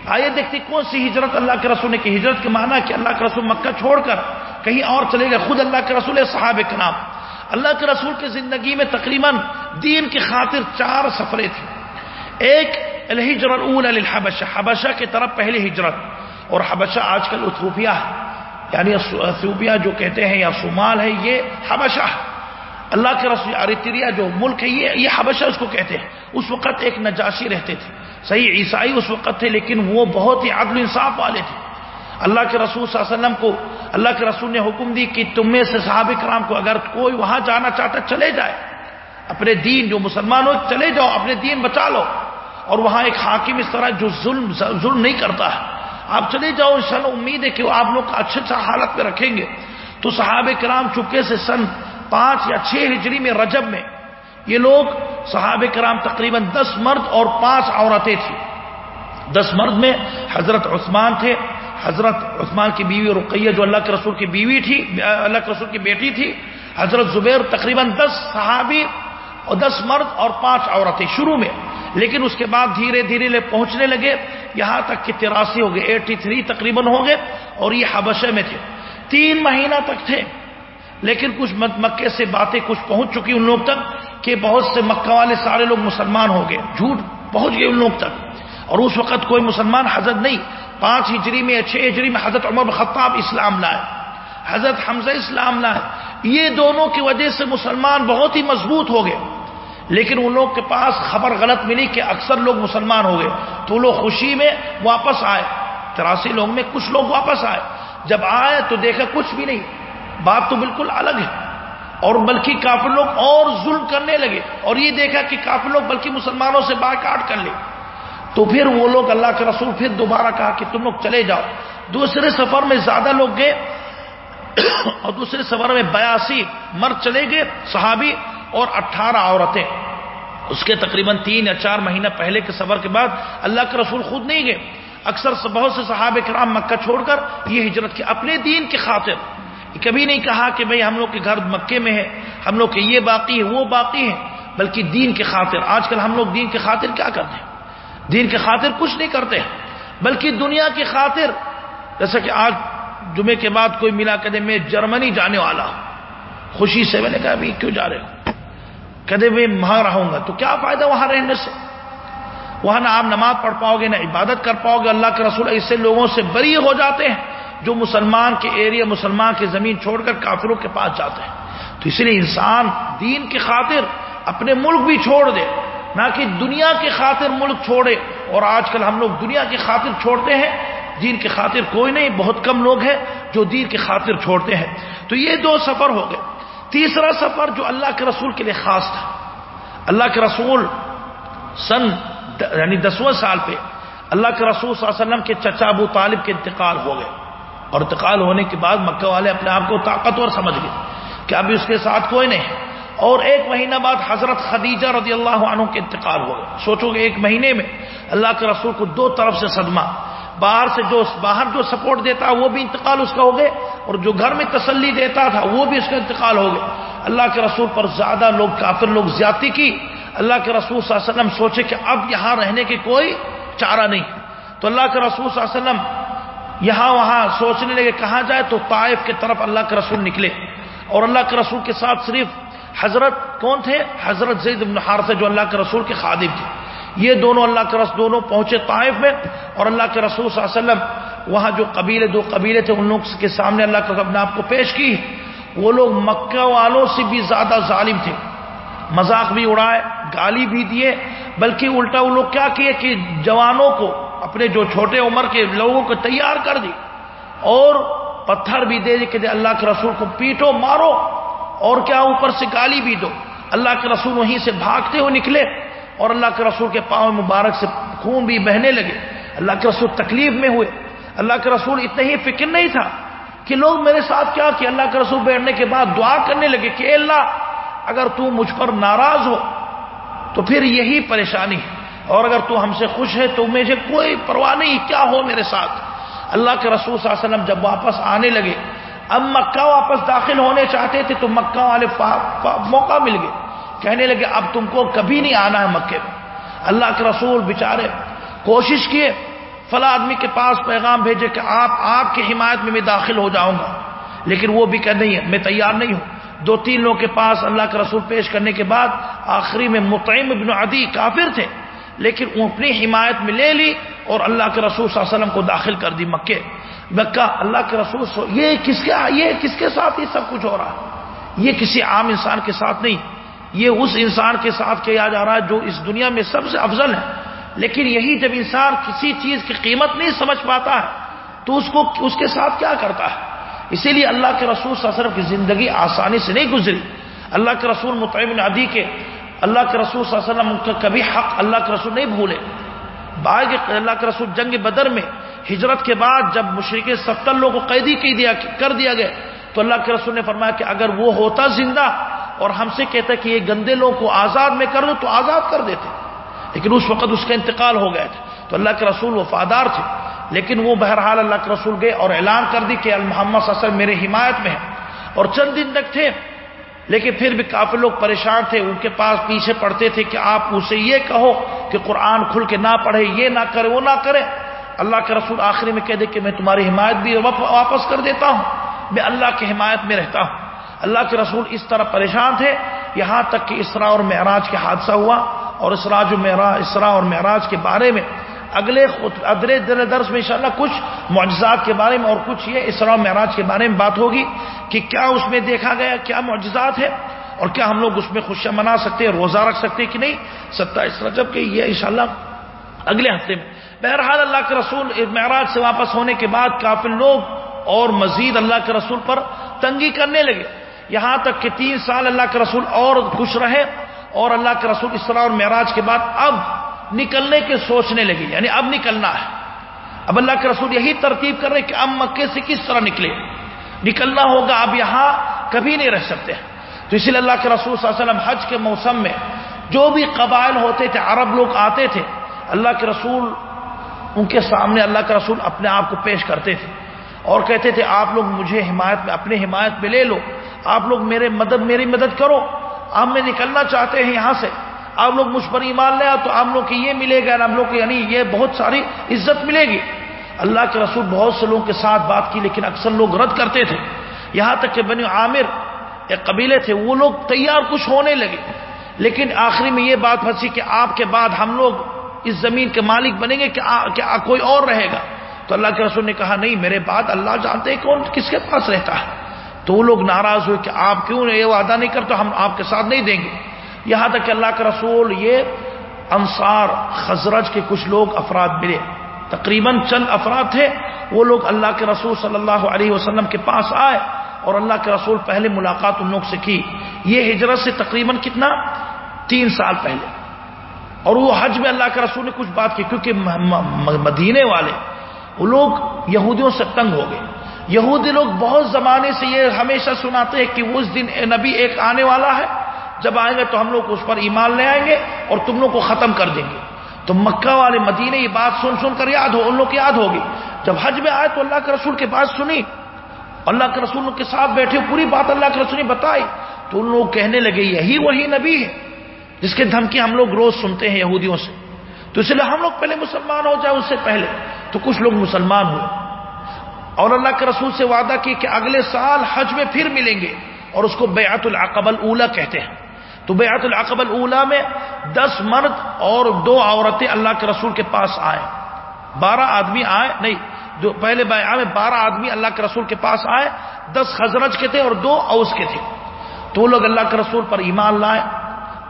آئیے دیکھتے کون سی ہجرت اللہ کے رسول نے کی۔ ہجرت کے معنی کہ اللہ کے رسول مکہ چھوڑ کر کہیں اور چلے گئے۔ خود اللہ کے رسول صحابہ کرام۔ اللہ کے رسول کی زندگی میں تقریباً دین کی خاطر چار سفریں تھیں۔ ایک الحجر الاول للحبشہ۔ حبشہ کی طرف پہلی ہجرت۔ اور حبشہ آج کل اتھوپیا ہے۔ یعنی اتھوپیا جو کہتے ہیں یا صومال ہے، یہ حبشہ۔ ہے اللہ کے رسول ارتریا جو ملک ہے، یہ یہ حبشہ اس کو کہتے ہیں۔ اس وقت ایک نجاشی رہتے تھے۔ صحیح عیسائی اس وقت تھے، لیکن وہ بہت ہی عدل انصاف والے تھے۔ اللہ کے رسول صلی اللہ علیہ وسلم کو اللہ کے رسول نے حکم دی کہ تم میں سے صحاب کرام کو اگر کوئی وہاں جانا چاہتا چلے جائے۔ اپنے دین جو مسلمان ہو، چلے جاؤ، اپنے دین بچا لو۔ اور وہاں ایک حاکم اس طرح جو ظلم ظلم نہیں کرتا ہے۔ آپ چلے جاؤ ان امید ہے کہ وہ آپ لوگ اچھے اچھا حالت میں رکھیں گے۔ تو صحابہ کرام چپکے سے سن پانچ یا چھ ہجری میں رجب میں یہ لوگ صحاب کرام تقریباً دس مرد اور پانچ عورتیں تھیں۔ دس مرد میں حضرت عثمان تھے، حضرت عثمان کی بیوی رقیہ جو اللہ کے رسول کی بیوی تھی، اللہ کے رسول کی بیٹی تھی، حضرت زبیر تقریباً دس صحابی اور دس مرد اور پانچ عورتیں شروع میں۔ لیکن اس کے بعد دھیرے دھیرے لے پہنچنے لگے، یہاں تک کہ تراسی ہو گئے، ایٹی تھری تقریباً ہو گئے اور یہ حبشے میں تھے۔ تین مہینہ تک تھے۔ لیکن کچھ مکے سے باتیں کچھ پہنچ چکی ان لوگ تک کہ بہت سے مکہ والے سارے لوگ مسلمان ہو گئے۔ جھوٹ پہنچ گئے ان لوگ تک۔ اور اس وقت کوئی مسلمان حضرت نہیں۔ پانچ ہجری میں چھ ہجری میں حضرت عمر خطاب اسلام لائے۔ حضرت حمزہ اسلام لائے۔ یہ دونوں کی وجہ سے مسلمان بہت ہی مضبوط ہو گئے۔ لیکن ان لوگ کے پاس خبر غلط ملی کہ اکثر لوگ مسلمان ہو گئے۔ تو لوگ خوشی میں واپس آئے۔ تراسی لوگ میں کچھ لوگ واپس آئے۔ جب آئے تو دیکھا کچھ بھی نہیں۔ بات تو بالکل الگ ہے۔ اور بلکہ کافر لوگ اور ظلم کرنے لگے۔ اور یہ دیکھا کہ کافر لوگ بلکہ مسلمانوں سے کاٹ کر لے۔ تو پھر وہ لوگ اللہ کے رسول پھر دوبارہ کہا کہ تم لوگ چلے جاؤ۔ دوسرے سفر میں زیادہ لوگ گئے۔ اور دوسرے سفر میں بیاسی مرد چلے گئے صحابی اور اٹھارہ عورتیں۔ اس کے تقریباً تین یا چار مہینہ پہلے کے سفر کے بعد اللہ کے رسول خود نہیں گئے۔ اکثر بہت سے صحابہ کرام مکہ چھوڑ کر یہ ہجرت کی اپنے دین کی خاطر کبھی نہیں کہا کہ بھئی ہم لوگ کے گھر مکے میں ہے، ہم لوگ کے یہ باقی ہے وہ باقی ہے بلکہ دین کے خاطر۔ آج کل ہم لوگ دین کے خاطر کیا کرتے ہیں؟ دین کے خاطر کچھ نہیں کرتے بلکہ دنیا کی خاطر۔ جیسا کہ آج جمعے کے بعد کوئی ملا کہتے میں جرمنی جانے والا ہوں۔ خوشی سے میں نے کہا، ابھی کیوں جا رہے ہو؟ کہتے میں وہاں رہوں گا۔ تو کیا فائدہ وہاں رہنے سے؟ وہاں نہ آپ نماز پڑھ پاؤ گے، نہ عبادت کر پاؤ گے۔ اللہ کے رسول ایسے لوگوں سے بری ہو جاتے ہیں۔ جو مسلمان کے ایریا، مسلمان کی زمین چھوڑ کر کافروں کے پاس جاتے ہیں۔ تو اس لیے انسان دین کی خاطر اپنے ملک بھی چھوڑ دے، نہ کہ دنیا کی خاطر ملک چھوڑے۔ اور آج کل ہم لوگ دنیا کی خاطر چھوڑتے ہیں، دین کی خاطر کوئی نہیں، بہت کم لوگ ہیں جو دین کی خاطر چھوڑتے ہیں۔ تو یہ دو سفر ہو گئے۔ تیسرا سفر جو اللہ کے رسول کے لیے خاص تھا۔ اللہ کے رسول سن یعنی دسویں سال پہ اللہ کے رسول صلی اللہ علیہ وسلم کے چچا ابو طالب کے انتقال ہو گئے۔ اور انتقال ہونے کے بعد مکہ والے اپنے آپ کو طاقتور سمجھ گئے کہ ابھی اس کے ساتھ کوئی نہیں اور ایک مہینہ بعد حضرت خدیجہ رضی اللہ عنہ کے انتقال ہو گئے۔ سوچو کہ ایک مہینے میں اللہ کے رسول کو دو طرف سے صدمہ، باہر سے جو باہر جو سپورٹ دیتا وہ بھی انتقال اس کا ہو گئے اور جو گھر میں تسلی دیتا تھا وہ بھی اس کا انتقال ہو گیا اللہ کے رسول پر زیادہ لوگ کافر، لوگ زیادتی کی۔ اللہ کے رسول صلی اللہ علیہ وسلم سوچے کہ اب یہاں رہنے کی کوئی چارہ نہیں۔ تو اللہ کے رسول صلی اللہ علیہ وسلم یہاں وہاں سوچنے لگے کہاں جائے تو طائف کی طرف اللہ کے رسول نکلے۔ اور اللہ کے رسول کے ساتھ صرف حضرت کون تھے؟ حضرت زید بن حارث جو اللہ کے رسول کے خادم تھے۔ یہ دونوں اللہ کے رسول دونوں پہنچے طائف میں اور اللہ کے رسول صلی اللہ علیہ وسلم وہاں جو قبیلے، دو قبیلے تھے، ان لوگ کے سامنے اللہ کے اپنے آپ کو پیش کی۔ وہ لوگ مکہ والوں سے بھی زیادہ ظالم تھے۔ مذاق بھی اڑائے، گالی بھی دیے، بلکہ الٹا وہ لوگ کیا کیے کہ جوانوں کو، اپنے جو چھوٹے عمر کے لوگوں کو تیار کر دی۔ اور پتھر بھی دے دی کہ اللہ کے رسول کو پیٹو، مارو، اور کیا اوپر سے گالی بھی دو۔ اللہ کے رسول وہیں سے بھاگتے ہوئے نکلے، اور اللہ کے رسول کے پاؤں مبارک سے خون بھی بہنے لگے۔ اللہ کے رسول تکلیف میں ہوئے۔ اللہ کے رسول اتنا ہی فکر نہیں تھا کہ لوگ میرے ساتھ کیا کہ اللہ کے رسول بیٹھنے کے بعد دعا کرنے لگے کہ اے اللہ اگر تو مجھ پر ناراض ہو، تو پھر یہی پریشانی ہے۔ اور اگر تو ہم سے خوش ہے، تو مجھے کوئی پرواہ نہیں، کیا ہو میرے ساتھ؟ اللہ کے رسول صلی اللہ علیہ وسلم جب واپس آنے لگے، اب مکہ واپس داخل ہونے چاہتے تھے، تو مکہ والے موقع مل گئے۔ کہنے لگے، اب تم کو کبھی نہیں آنا ہے مکے میں۔ اللہ کے رسول بچارے کوشش کیے فلا آدمی کے پاس پیغام بھیجے کہ آپ آپ کی حمایت میں میں داخل ہو جاؤں گا۔ لیکن وہ بھی کہ نہیں ہے، میں تیار نہیں ہوں۔ دو تین لوگوں کے پاس اللہ کے رسول پیش کرنے کے بعد آخری میں متعم ابن عدی کافر تھے، لیکن وہ اپنی حمایت میں لے لی اور اللہ کے رسول صلی اللہ علیہ وسلم کو داخل کر دی مکے۔ مکہ اللہ کے رسول یہ کس کے، یہ کس کے ساتھ یہ سب کچھ ہو رہا ہے؟ یہ کسی عام انسان کے ساتھ نہیں۔ یہ اس انسان کے ساتھ کیا جا رہا ہے جو اس دنیا میں سب سے افضل ہے۔ لیکن یہی جب انسان کسی چیز کی قیمت نہیں سمجھ پاتا ہے، تو اس کو، اس کے ساتھ کیا کرتا ہے؟ اسی لیے اللہ کے رسول صلی اللہ علیہ وسلم کی زندگی آسانی سے نہیں گزری۔ اللہ کے رسول متعب ادی کے اللہ کے رسول صلی اللہ علیہ وسلم کا کبھی حق اللہ کے رسول نہیں بھولے۔ باغ اللہ کے رسول جنگ بدر میں ہجرت کے بعد جب مشرق ستر لوگوں کو قیدی کی دیا کر دیا گیا تو اللہ کے رسول نے فرمایا کہ اگر وہ ہوتا زندہ اور ہم سے کہتا کہ یہ گندے لوگوں کو آزاد میں کر دو تو آزاد کر دیتے۔ لیکن اس وقت اس کا انتقال ہو گیا تھا۔ تو اللہ کے رسول وفادار تھے۔ لیکن وہ بہرحال اللہ کے رسول گئے اور اعلان کر دی کہ محمد صلی اللہ علیہ وسلم میرے حمایت میں ہے اور چند دن تک تھے، لیکن پھر بھی کافی لوگ پریشان تھے، ان کے پاس پیچھے پڑتے تھے کہ آپ اسے یہ کہو کہ قرآن کھل کے نہ پڑھے، یہ نہ کرے، وہ نہ کرے۔ اللہ کے رسول آخری میں کہہ دے کہ میں تمہاری حمایت بھی واپس کر دیتا ہوں، میں اللہ کی حمایت میں رہتا ہوں۔ اللہ کے رسول اس طرح پریشان تھے، یہاں تک کہ اسرا اور معراج کے حادثہ ہوا۔ اور اسرا جو اسرا اور معراج کے بارے میں اگلے ادرے درس میں انشاءاللہ کچھ معجزات کے بارے میں اور کچھ یہ اسرا معراج کے بارے میں بات ہوگی کہ کیا اس میں دیکھا گیا کیا معجزات ہے اور کیا ہم لوگ اس میں خوشیاں منا سکتے ہیں روزہ رکھ سکتے ہیں کہ نہیں؟ ستائیس رجب کہ یہ انشاءاللہ اگلے ہفتے میں۔ بہرحال اللہ کے رسول معراج سے واپس ہونے کے بعد کافی لوگ اور مزید اللہ کے رسول پر تنگی کرنے لگے۔ یہاں تک کہ تین سال اللہ کے رسول اور خوش رہے اور اللہ کے رسول اسرا اور معراج کے بعد اب نکلنے کے سوچنے لگے یعنی اب نکلنا ہے۔ اب اللہ کے رسول یہی ترتیب کر رہے کہ اب مکے سے کس طرح نکلے۔ نکلنا ہوگا اب یہاں، کبھی نہیں رہ سکتے۔ تو اسی لیے اللہ کے رسول صلی اللہ علیہ وسلم حج کے موسم میں جو بھی قبائل ہوتے تھے، عرب لوگ آتے تھے، اللہ کے رسول، ان کے سامنے اللہ کا رسول اپنے آپ کو پیش کرتے تھے۔ اور کہتے تھے، آپ لوگ مجھے حمایت میں اپنے حمایت میں لے لو۔ آپ لوگ میرے مدد، میری مدد کرو۔ آپ میں نکلنا چاہتے ہیں یہاں سے۔ آپ لوگ مجھ پر ایمان لے تو آپ لوگ کی یہ ملے گا ہم لوگ کو یعنی یہ بہت ساری عزت ملے گی۔ اللہ کے رسول بہت سے لوگوں کے ساتھ بات کی، لیکن اکثر لوگ رد کرتے تھے۔ یہاں تک کہ بنی عامر ایک قبیلے تھے، وہ لوگ تیار کچھ ہونے لگے۔ لیکن آخری میں یہ بات پھنسی کہ آپ کے بعد ہم لوگ اس زمین کے مالک بنیں گے کہ کوئی اور رہے گا۔ تو اللہ کے رسول نے کہا، نہیں، میرے بعد اللہ جانتے ہیں کون، کس کے پاس رہتا ہے۔ تو وہ لوگ ناراض ہوئے کہ آپ کیوں یہ وعدہ نہیں کرتے، ہم آپ کے ساتھ نہیں دیں گے۔ یہاں تک کہ اللہ کے رسول یہ انصار، خزرج کے کچھ لوگ افراد ملے۔ تقریباً چند افراد تھے، وہ لوگ اللہ کے رسول صلی اللہ علیہ وسلم کے پاس آئے اور اللہ کے رسول پہلے ملاقات ان لوگ سے کی۔ یہ ہجرت سے تقریباً کتنا؟ تین سال پہلے۔ اور وہ حج میں اللہ کے رسول نے کچھ بات کی، کیونکہ مدینے والے، وہ لوگ یہودیوں سے تنگ ہو گئے۔ یہودی لوگ بہت زمانے سے یہ ہمیشہ سناتے ہیں کہ اس دن نبی ایک آنے والا ہے۔ جب آئیں گے تو ہم لوگ اس پر ایمان لے آئیں گے اور تم لوگ کو ختم کر دیں گے۔ تو مکہ والے مدینے یہ بات سن سن کر یاد ہو، ان لوگ کی یاد ہوگی۔ جب حج میں آئے تو اللہ کے رسول کے بات سنی۔ اللہ کے رسول کے ساتھ بیٹھے، پوری بات اللہ کے رسول نے بتائی۔ تو ان لوگ کہنے لگے، یہی وہی نبی ہے جس کے دھمکی ہم لوگ روز سنتے ہیں یہودیوں سے۔ تو اس لیے ہم لوگ پہلے مسلمان ہو جائے اس سے پہلے۔ تو کچھ لوگ مسلمان ہوئے۔ اور اللہ کے رسول سے وعدہ کی کہ اگلے سال حج میں پھر ملیں گے۔ اور اس کو بیعت العقب الاولا کہتے ہیں۔ تو بیعت العقب الاولا میں دس مرد اور دو عورتیں اللہ کے رسول کے پاس آئے۔ بارہ آدمی آئے، نہیں جو پہلے بیعہ میں بارہ آدمی اللہ کے رسول کے پاس آئے، دس خزرج کے تھے اور دو اوس کے تھے۔ تو وہ لوگ اللہ کے رسول پر ایمان لائے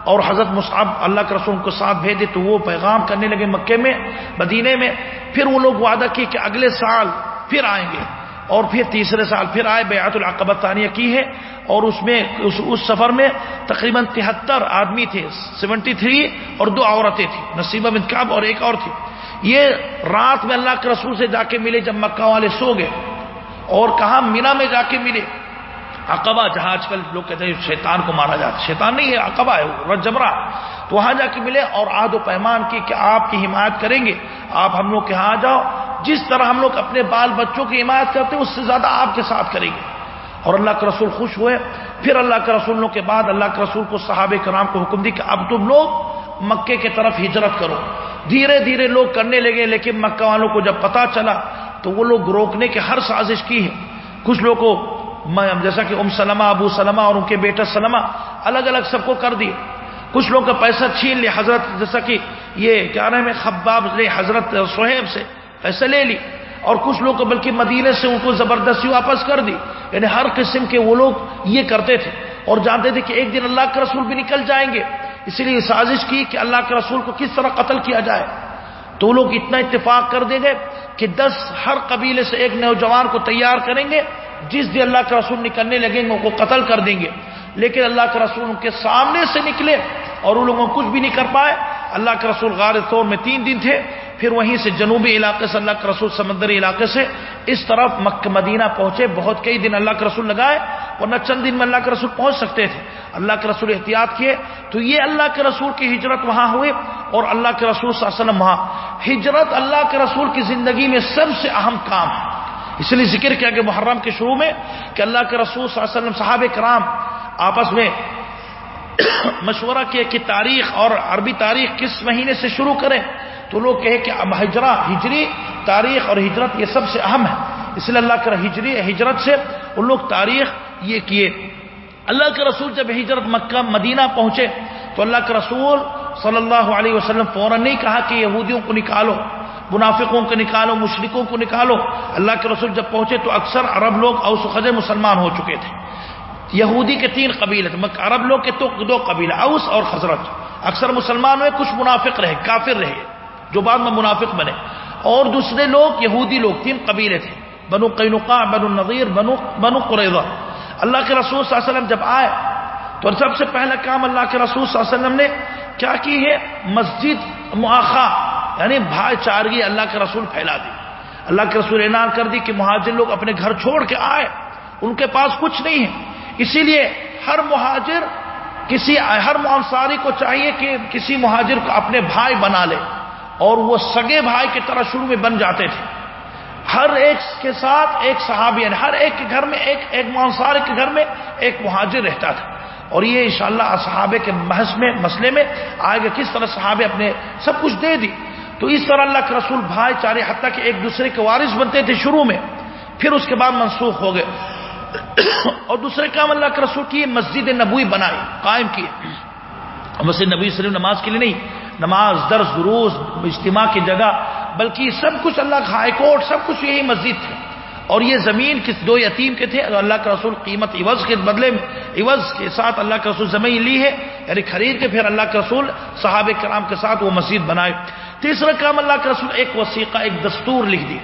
اور حضرت مصعب اللہ کے رسول کو ساتھ بھیجے، تو وہ پیغام کرنے لگے مکے میں مدینے میں۔ پھر وہ لوگ وعدہ کی کہ اگلے سال پھر آئیں گے۔ اور پھر تیسرے سال پھر آئے بیعت العقبت ثانیہ کی ہے اور اس میں اس, اس سفر میں تقریباً تہتر آدمی تھے سیونٹی تھری اور دو عورتیں تھیں نصیبہ کعب اور ایک اور تھی۔ یہ رات میں اللہ کے رسول سے جا کے ملے جب مکہ والے سو گئے اور کہاں مینا میں جا کے ملے۔ عقبہ جہاں آج کل لوگ کہتے ہیں شیطان کو مارا جاتا شیطان نہیں ہے، عقبہ ہے رجبرا تو وہاں جا کے ملے اور آد و پیمان کی کہ آپ کی حمایت کریں گے۔ آپ ہم لوگ کے یہاں جاؤ۔ جس طرح ہم لوگ اپنے بال بچوں کی حمایت کرتے ہیں، اس سے زیادہ آپ کے ساتھ کریں گے۔ اور اللہ کے رسول خوش ہوئے۔ پھر اللہ کے رسولوں کے بعد اللہ کے رسول کو صحابہ کرام کو حکم دی کہ اب تم لوگ مکے کی طرف ہجرت کرو۔ دھیرے دھیرے لوگ کرنے لگے، لیکن مکہ والوں کو جب پتا چلا تو وہ لوگ روکنے کی ہر سازش کی ہے۔ کچھ لوگ کو جیسا کہ ام سلمہ، ابو سلمہ اور ان کے بیٹا سلمہ الگ الگ سب کو کر دی کچھ لوگ کا پیسہ چھین لے حضرت جیسا کہ یہ کیا نام ہے خباب لے حضرت سہیب سے پیسہ لے لی اور کچھ لوگ بلکہ مدینے سے ان کو زبردستی واپس کر دی۔ یعنی ہر قسم کے وہ لوگ یہ کرتے تھے۔ اور جانتے تھے کہ ایک دن اللہ کے رسول بھی نکل جائیں گے۔ اسی لیے سازش کی کہ اللہ کے رسول کو کس طرح قتل کیا جائے۔ تو لوگ اتنا اتفاق کر دیں گے کہ دس ہر قبیلے سے ایک نوجوان کو تیار کریں گے۔ جس دن اللہ کے رسول نکلنے لگیں گے ان کو قتل کر دیں گے لیکن اللہ کے رسول ان کے سامنے سے نکلے اور ان لوگوں کچھ بھی نہیں کر پائے اللہ کے رسول غار طور میں تین دن تھے پھر وہیں سے جنوبی علاقے سے اللہ کے رسول سمندری علاقے سے اس طرف مکہ مدینہ پہنچے بہت کئی دن اللہ کے رسول لگائے اور نہ چند دن میں اللہ کے رسول پہنچ سکتے تھے اللہ کے رسول احتیاط کیے تو یہ اللہ کے رسول کی ہجرت وہاں ہوئی اور اللہ کے رسول صلی اللہ علیہ وسلم وہاں ہجرت اللہ کے رسول کی زندگی میں سب سے اہم کام ہے اس لیے ذکر کیا کہ محرم کے شروع میں کہ اللہ کے رسول صلی اللہ علیہ وسلم صحاب کرام آپس میں مشورہ کیا کہ تاریخ اور عربی تاریخ کس مہینے سے شروع کریں تو لوگ کہے کہ ہجرا ہجری، تاریخ اور ہجرت یہ سب سے اہم ہے۔ اس لیے اللہ کے ہجری، ہجرت سے ان لوگ تاریخ یہ کیے۔ اللہ کے رسول جب ہجرت مکہ، مدینہ پہنچے تو اللہ کے رسول صلی اللہ علیہ وسلم فوراً نہیں کہا کہ یہودیوں کو نکالو۔ منافقوں کو نکالو مشرقوں کو نکالو۔ اللہ کے رسول جب پہنچے تو اکثر عرب لوگ اوس خز مسلمان ہو چکے تھے۔ یہودی کے تین قبیلے تھے عرب لوگ کے تو دو قبیلے، اوس اور خزرت اکثر مسلمان ہوئے، کچھ منافق رہے، کافر رہے، جو بعد میں منافق بنے۔ اور دوسرے لوگ، یہودی لوگ، تین قبیلے تھے۔ بنو قینقا بنو نظیر بنو بنو قریضہ اللہ کے رسول صلی اللہ علیہ وسلم جب آئے، تو سب سے پہلا کام اللہ کے رسول صلی اللہ علیہ وسلم نے کیا کی ہے؟ مسجد مواخع یعنی بھائی چارگی اللہ کے رسول پھیلا دی۔ اللہ کے رسول اعلان کر دی کہ مہاجر لوگ اپنے گھر چھوڑ کے آئے۔ ان کے پاس کچھ نہیں ہے۔ اسی لیے ہر مہاجر کسی، ہر انصاری کو چاہیے کہ کسی مہاجر کو اپنے بھائی بنا لے۔ اور وہ سگے بھائی کی طرح شروع میں بن جاتے تھے۔ ہر ایک کے ساتھ ایک صحابی یعنی ہر ایک کے گھر میں ایک ایک مانسار کے گھر میں ایک مہاجر رہتا تھا۔ اور یہ انشاءاللہ شاء صحابے کے بحث میں، مسئلے میں آئے گا کس طرح صحابے اپنے سب کچھ دے دی۔ تو اس طرح اللہ کے رسول بھائی چارے حتیٰ کہ ایک دوسرے کے وارث بنتے تھے شروع میں، پھر اس کے بعد منسوخ ہو گئے۔ <coughs> اور دوسرے کام اللہ کے رسول کی مسجد نبوی بنائی، قائم کیے مسجد نبوی صرف نماز کے لیے نہیں، نماز، درس، دروس، اجتماع کی جگہ، بلکہ سب کچھ اللہ کا ہائی کورٹ، سب کچھ یہی مسجد تھے۔ اور یہ زمین کس دو یتیم کے تھے اللہ کا رسول قیمت عوض کے بدلے میں، عوض کے ساتھ اللہ کا رسول زمین لی ہے یعنی خرید کے پھر اللہ کے رسول صحابہ کرام کے ساتھ وہ مسجد بنائے۔ تیسرا کام اللہ کے رسول ایک وسیقہ ایک دستور لکھ دی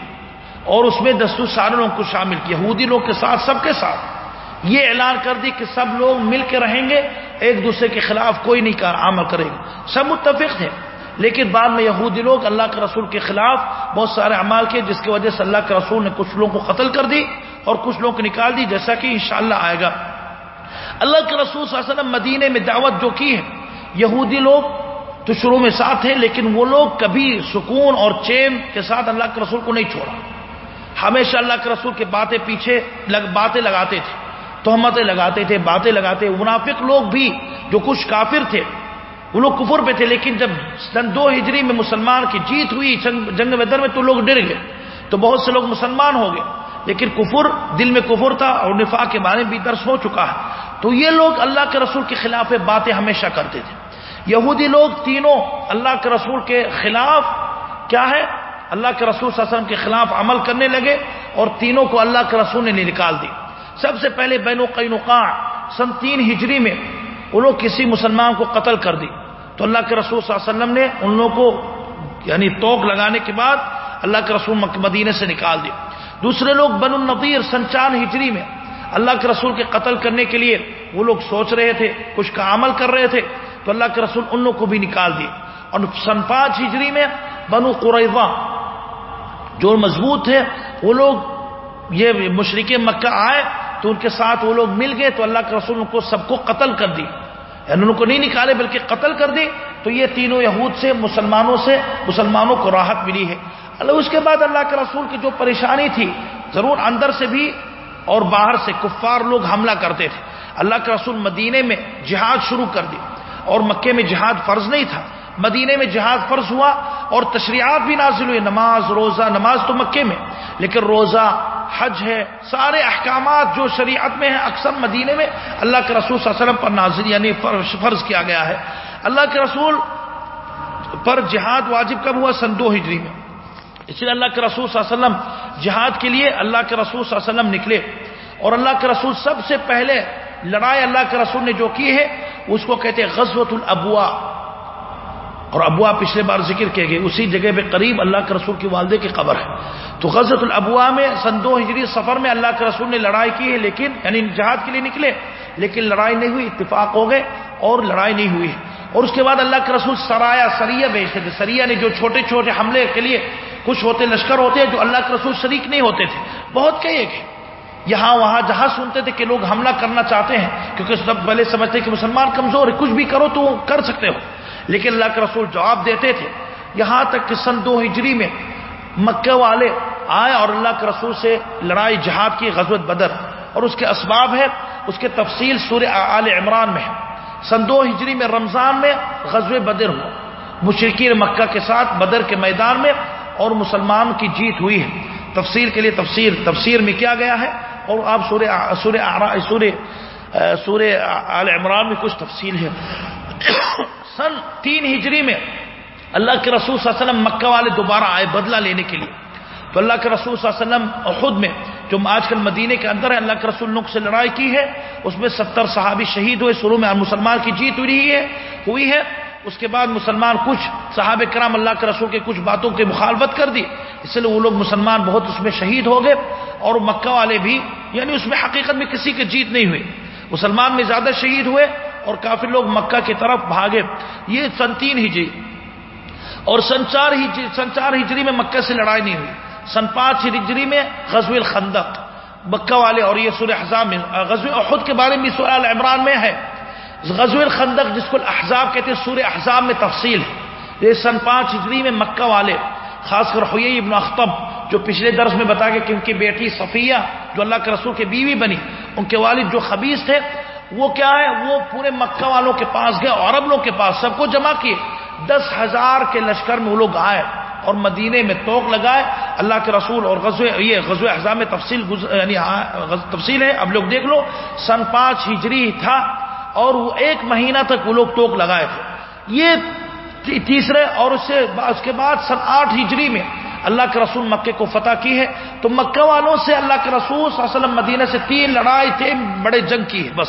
اور اس میں دستور سارے لوگوں کو شامل کیا، یہودی لوگ کے ساتھ، سب کے ساتھ۔ یہ اعلان کر دی کہ سب لوگ مل کے رہیں گے، ایک دوسرے کے خلاف کوئی نہیں کار عمل کرے گا۔ سب متفق تھے لیکن بعد میں یہودی لوگ اللہ کے رسول کے خلاف بہت سارے عمال کیے، جس کی وجہ سے اللہ کے رسول نے کچھ لوگوں کو قتل کر دی اور کچھ لوگ نکال دی، جیسا کہ انشاءاللہ آئے گا۔ اللہ کے رسول صلی اللہ علیہ وسلم مدینے میں دعوت جو کی ہے، یہودی لوگ تو شروع میں ساتھ ہیں، لیکن وہ لوگ کبھی سکون اور چین کے ساتھ اللہ کے رسول کو نہیں چھوڑا۔ ہمیشہ اللہ کے رسول کے باتیں پیچھے لگ، باتیں لگاتے تھے، تہمتیں لگاتے تھے، باتیں لگاتے منافق لوگ بھی جو کچھ کافر تھے، وہ لوگ کفر پہ تھے، لیکن جب سن دو ہجری میں مسلمان کی جیت ہوئی جنگ بدر میں تو لوگ ڈر گئے، تو بہت سے لوگ مسلمان ہو گئے۔ لیکن کفر دل میں کفر تھا اور نفا کے بارے میں بھی درس ہو چکا ہے۔ تو یہ لوگ اللہ کے رسول کے خلاف باتیں ہمیشہ کرتے تھے۔ یہودی لوگ تینوں اللہ کے رسول کے خلاف کیا ہے؟ اللہ کے رسول صلی اللہ علیہ وسلم کے خلاف عمل کرنے لگے اور تینوں کو اللہ کے رسول نے نکال دی۔ سب سے پہلے بین القینقاع سن تین ہجری میں وہ لوگ کسی مسلمان کو قتل کر دی۔ تو اللہ کے رسول صلی اللہ علیہ وسلم نے ان لوگوں کو یعنی توک لگانے کے بعد اللہ کے رسول مدینے سے نکال دی۔ دوسرے لوگ بن النطیر سن چار ہجری میں اللہ کے رسول کے قتل کرنے کے لیے وہ لوگ سوچ رہے تھے، کچھ کا عمل کر رہے تھے۔ تو اللہ کے رسول ان کو بھی نکال دیے۔ اور سن پانچ ہجری میں بنو قریضہ جو مضبوط تھے وہ لوگ یہ مشرق مکہ آئے تو ان کے ساتھ وہ لوگ مل گئے تو اللہ کے رسول ان کو سب کو قتل کر دی۔ یعنی ان کو نہیں نکالے بلکہ قتل کر دی۔ تو یہ تینوں یہود سے، مسلمانوں سے، مسلمانوں کو راحت ملی ہے۔ اللہ، اس کے بعد اللہ کے رسول کی جو پریشانی تھی، ضرور اندر سے بھی اور باہر سے کفار لوگ حملہ کرتے تھے۔ اللہ کے رسول مدینے میں جہاد شروع کر دی۔ اور مکے میں جہاد فرض نہیں تھا، مدینے میں جہاد فرض ہوا اور تشریعات بھی نازل ہوئے، نماز، روزہ، نماز تو مکے میں، لیکن روزہ، حج ہے، سارے احکامات جو شریعت میں ہیں، اکثر مدینے میں اللہ کے رسول صلی اللہ علیہ وسلم پر نازل یعنی فرض کیا گیا ہے۔ اللہ کے رسول پر جہاد واجب کب ہوا؟ سن دو ہجری میں۔ اس لیے اللہ کے رسول صلی اللہ علیہ وسلم جہاد کے لیے اللہ کے رسول صلی اللہ علیہ وسلم نکلے اور اللہ کے رسول سب سے پہلے لڑائی اللہ کے رسول نے جو کی ہے اس کو کہتے ہیں غزوت الابوا اور ابوا پچھلے بار ذکر کیے گئے، اسی جگہ پہ قریب اللہ کے رسول کی والدے کی قبر ہے۔ تو غزت الابوا میں سن دو ہجری سفر میں اللہ کے رسول نے لڑائی کی ہے، لیکن یعنی جہاد کے لیے نکلے، لیکن لڑائی نہیں ہوئی، اتفاق ہو گئے اور لڑائی نہیں ہوئی۔ اور اس کے بعد اللہ کے رسول سرایا، سریہ بھیجتے تھے۔ سریہ نے جو چھوٹے چھوٹے حملے کے لیے، کچھ ہوتے لشکر ہوتے ہیں جو اللہ کے رسول شریک نہیں ہوتے تھے۔ بہت کئی ایک یہاں وہاں جہاں سنتے تھے کہ لوگ حملہ کرنا چاہتے ہیں، کیونکہ سب پہلے سمجھتے کہ مسلمان کمزور ہے کچھ بھی کرو تو کر سکتے ہو۔ لیکن اللہ کے رسول جواب دیتے تھے۔ یہاں تک کہ سن دو ہجری میں مکہ والے آئے اور اللہ کے رسول سے لڑائی جہاد کی غزوت بدر۔ اور اس کے اسباب ہے اس کے تفصیل سورہ آل عمران میں ہے سن دو ہجری میں رمضان میں غزو بدر ہوا۔ مشرقین مکہ کے ساتھ بدر کے میدان میں اور مسلمان کی جیت ہوئی ہے۔ تفسیر کے لیے تفسیر تفسیر میں کیا گیا ہے؟ اور آپ سورہ سورہ سورہ سورہ آل عمران میں کچھ تفصیل ہے سن تین ہجری میں اللہ کے رسول صلی اللہ علیہ وسلم مکہ والے دوبارہ آئے بدلہ لینے کے لیے۔ تو اللہ کے رسول صلی اللہ علیہ وسلم خود میں، جو آج کل مدینے کے اندر ہے، اللہ کے رسول نق سے لڑائی کی ہے۔ اس میں ستر صحابی شہید ہوئے، شروع میں مسلمان کی جیت ہوئی ہے ہوئی ہے۔ اس کے بعد مسلمان کچھ صحابہ کرام اللہ کے رسول کے کچھ باتوں کی مخالفت کر دی۔ اس لیے وہ لوگ مسلمان بہت اس میں شہید ہو گئے اور مکہ والے بھی یعنی اس میں حقیقت میں کسی کی جیت نہیں ہوئی۔ مسلمان میں زیادہ شہید ہوئے اور کافی لوگ مکہ کی طرف بھاگے۔ یہ سن تین ہجری۔ اور سن چار ہجری، سن چار ہجری میں مکہ سے لڑائی نہیں ہوئی۔ سن پانچ ہجری میں غزو الخندق۔ مکہ والے اور یہ سورہ احزاب میں غزو احد کے بارے میں سورہ عمران میں ہے۔ غزو الخندق جس کو احزاب کہتے ہیں، سورہ احزاب میں تفصیل ہے۔ یہ سن پانچ ہجری میں مکہ والے، خاص کر ہوئی ابن اختب جو پچھلے درس میں بتا گیا کہ ان کی بیٹی صفیہ، جو اللہ کے رسول کے بیوی بنی، ان کے والد جو خبیص تھے، وہ کیا ہے؟ وہ پورے مکہ والوں کے پاس گئے عرب لوگوں کے پاس سب کو جمع کیے۔ دس ہزار کے لشکر میں وہ لوگ آئے اور مدینے میں توک لگائے۔ اللہ کے رسول اور غزو یہ غزو احزام میں تفصیل یعنی ہاں، تفصیل ہے، اب لوگ دیکھ لو۔ سن پانچ ہجری تھا۔ اور وہ ایک مہینہ تک وہ لوگ توک لگائے تھے۔ یہ تیسرے اور اس سے اس کے بعد سن آٹھ ہجری میں اللہ کے رسول مکے کو فتح کی ہے۔ تو مکہ والوں سے اللہ کے رسول صلی اللہ علیہ وسلم مدینہ سے تین لڑائی تھے بڑے جنگ کی ہے بس۔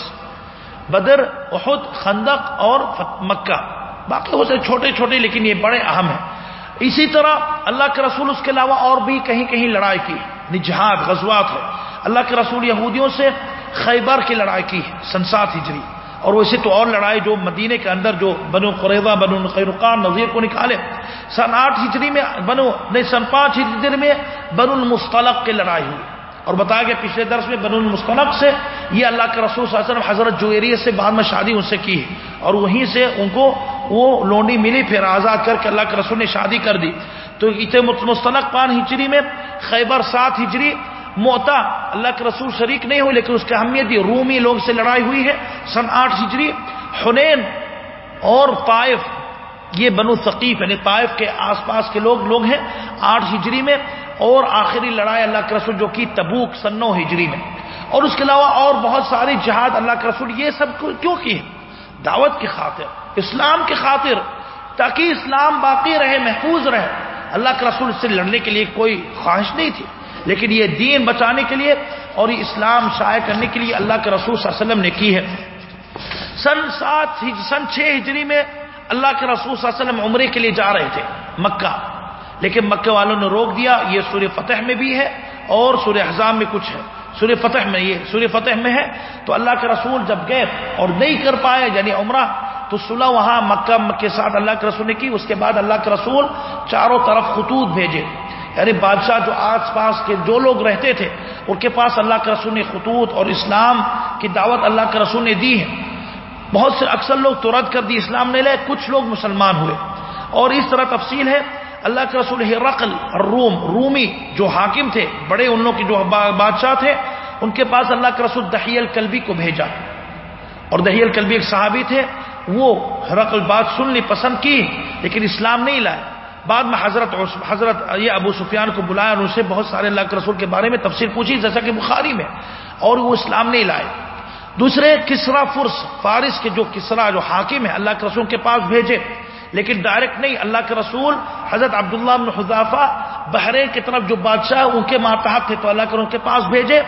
بدر، احد، خندق اور مکہ۔ باقی ہو سے چھوٹے چھوٹے لیکن یہ بڑے اہم ہیں۔ اسی طرح اللہ کے رسول اس کے علاوہ اور بھی کہیں کہیں لڑائی کی نجہاد، غزوات ہے۔ اللہ کے رسول یہودیوں سے خیبر کی لڑائی کی ہے سنسات ہجری۔ اور ویسے تو اور لڑائی جو مدینے کے اندر جو بنو قریضہ بنو خیرقان نظیر کو نکالے۔ سن آٹھ ہجری میں، بنو، نہیں، سن پانچ ہجری میں بنو المستلق کی لڑائی ہوئی۔ اور بتایا گیا پچھلے درس میں بن المستنق سے یہ اللہ کے رسول صلی اللہ علیہ وسلم حضرت جویریت سے بعد میں شادی ان سے کی۔ ہے اور وہیں سے ان کو وہ لونڈی ملی، پھر آزاد کر کے اللہ کے رسول نے شادی کر دی۔ تو اتنے مستنق پان ہجری میں، خیبر سات ہجری موتا، اللہ کے رسول شریک نہیں ہوئی لیکن اس کی اہمیت یہ، رومی لوگ سے لڑائی ہوئی ہے، سن آٹھ ہجری، حنین اور طائف، یہ بنو ثقیف یعنی طائف کے آس پاس کے لوگ لوگ ہیں، آٹھ ہجری میں، اور آخری لڑائی اللہ کے رسول جو کی تبوک سنو ہجری میں۔ اور اس کے علاوہ اور بہت ساری جہاد اللہ کے رسول یہ سب کیوں کی دعوت کی خاطر، اسلام کی خاطر، تاکہ اسلام باقی رہے، محفوظ رہے۔ اللہ کے رسول اس سے لڑنے کے لیے کوئی خواہش نہیں تھی۔ لیکن یہ دین بچانے کے لیے اور یہ اسلام شائع کرنے کے لیے اللہ کے رسول صلی اللہ علیہ وسلم نے کی ہے۔ سن سات سن چھ ہجری میں اللہ کے رسول صلی اللہ علیہ وسلم عمرے کے لیے جا رہے تھے مکہ۔ لیکن مکہ والوں نے روک دیا، یہ سورہ فتح میں بھی ہے اور سورہ حضام میں کچھ ہے۔ سورہ فتح میں یہ سورہ فتح میں ہے۔ تو اللہ کے رسول جب گئے اور نہیں کر پائے یعنی عمرہ، تو صلح وہاں مکہ کے ساتھ اللہ کے رسول نے کی۔ اس کے بعد اللہ کے رسول چاروں طرف خطوط بھیجے۔ یعنی بادشاہ جو آس پاس کے جو لوگ رہتے تھے، ان کے پاس اللہ کے رسول نے خطوط اور اسلام کی دعوت اللہ کے رسول نے دی ہے۔ بہت سے اکثر لوگ تو رد کر دی، اسلام نے لے، کچھ لوگ مسلمان ہوئے۔ اور اس طرح تفصیل ہے، اللہ کے رسول رقل روم رومی جو حاکم تھے، بڑے ان لوگ کے جو بادشاہ تھے، ان کے پاس اللہ کے رسول دہی الکلبی کو بھیجا۔ اور دہی الکلبی ایک صحابی تھے، وہ رقل بات سننی پسند کی، لیکن اسلام نہیں لائے۔ بعد میں حضرت حضرت یہ ابو سفیان کو بلایا اور اسے بہت سارے اللہ کے رسول کے بارے میں تفصیل پوچھی، جیسا کہ بخاری میں، اور وہ اسلام نہیں لائے۔ دوسرے، کسرا فرس، فارس کے جو کسرا، جو حاکم ہے اللہ کے رسول کے پاس بھیجے۔ لیکن ڈائریکٹ نہیں، اللہ کے رسول، حضرت عبداللہ بن حضافہ بحرین کی طرف جو بادشاہ ان کے ماتحت تھے، تو اللہ کے ان کے پاس بھیجے۔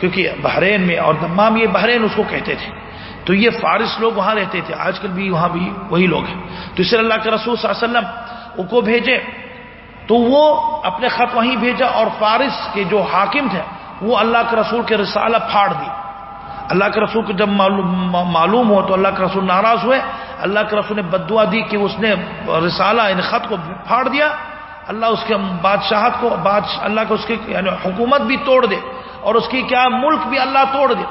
کیونکہ بحرین میں، اور دمام یہ بحرین اس کو کہتے تھے۔ تو یہ فارس لوگ وہاں رہتے تھے۔ آج کل بھی وہاں بھی وہی لوگ ہیں۔ تو اس لیے اللہ کے رسول صلی اللہ علیہ وسلم کو بھیجے، تو وہ اپنے خط وہیں بھیجا اور فارس کے جو حاکم تھے، وہ اللہ کے رسول کے رسالہ پھاڑ دی۔ اللہ کے رسول کو جب معلوم ہو تو اللہ کے رسول ناراض ہوئے۔ اللہ کے رسول نے بدعا دی کہ اس نے رسالہ ان خط کو پھاڑ دیا۔ اللہ اس کے بادشاہت کو بادشاہ اللہ کو اس کی یعنی حکومت بھی توڑ دے اور اس کی کیا ملک بھی اللہ توڑ دے۔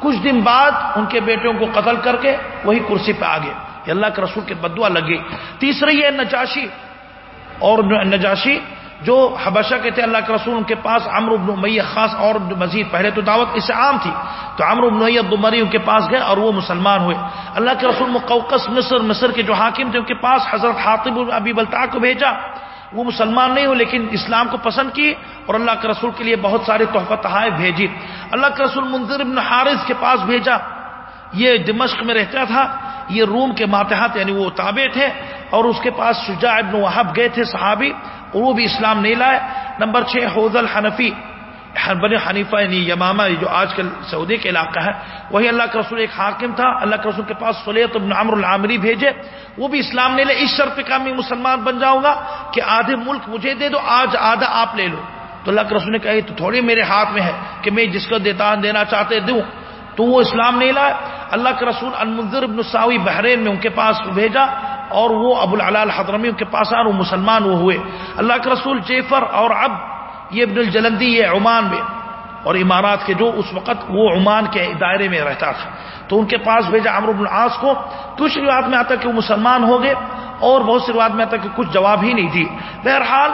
کچھ دن بعد ان کے بیٹوں کو قتل کر کے وہی کرسی پہ آگے یہ اللہ کے رسول کے بدعا لگے۔ تیسری یہ نجاشی اور نجاشی جو حبشہ کے تھے اللہ کے رسول، ان کے پاس عمر بن امیہ خاص اور مزید پہلے تو دعوت اس سے عام تھی۔ تو عمر بن امیہ دمری ان کے پاس گئے اور وہ مسلمان ہوئے۔ اللہ کے رسول مقوقس مصر مصر کے جو حاکم تھے ان کے پاس حضرت حاطب ابی بلتا کو بھیجا۔ وہ مسلمان نہیں ہو لیکن اسلام کو پسند کی اور اللہ کے رسول کے لیے بہت سارے تحفہ تحائف بھیجی اللہ کے رسول منظر بن حارث کے پاس بھیجا۔ یہ دمشق میں رہتا تھا، یہ روم کے ماتحت یعنی وہ تابع تھے، اور اس کے پاس شجاع ابن وحب گئے تھے صحابی، اور وہ بھی اسلام نہیں لائے۔ نمبر چھ حوض الحنفی بن حنیفہ یعنی یمامہ جو آج کل سعودی کے علاقہ ہے، وہی اللہ کے رسول ایک حاکم تھا، اللہ کے رسول کے پاس سلیت ابن عمر العامری بھیجے۔ وہ بھی اسلام نہیں لے، اس شرط پہ میں مسلمان بن جاؤں گا کہ آدھے ملک مجھے دے دو، آج آدھا آپ لے لو۔ تو اللہ کے رسول نے کہا تو تھوڑی میرے ہاتھ میں ہے کہ میں جس کو دیتا، دینا چاہتے دوں۔ تو وہ اسلام نہیں لائے۔ اللہ کے رسول المنظر ابن ساوی بحرین میں ان کے پاس بھیجا اور وہ ابو العلال حضرمی ان کے پاس آ وہ مسلمان وہ ہوئے۔ اللہ کے رسول جیفر اور اب یہ ابن الجلندی یہ عمان میں اور امارات کے جو اس وقت وہ عمان کے دائرے میں رہتا تھا۔ تو ان کے پاس بھیجا امر ابن العاص کو۔ کچھ روایت میں آتا کہ وہ مسلمان ہو گئے اور بہت سی روایت میں آتا کہ کچھ جواب ہی نہیں دی۔ بہرحال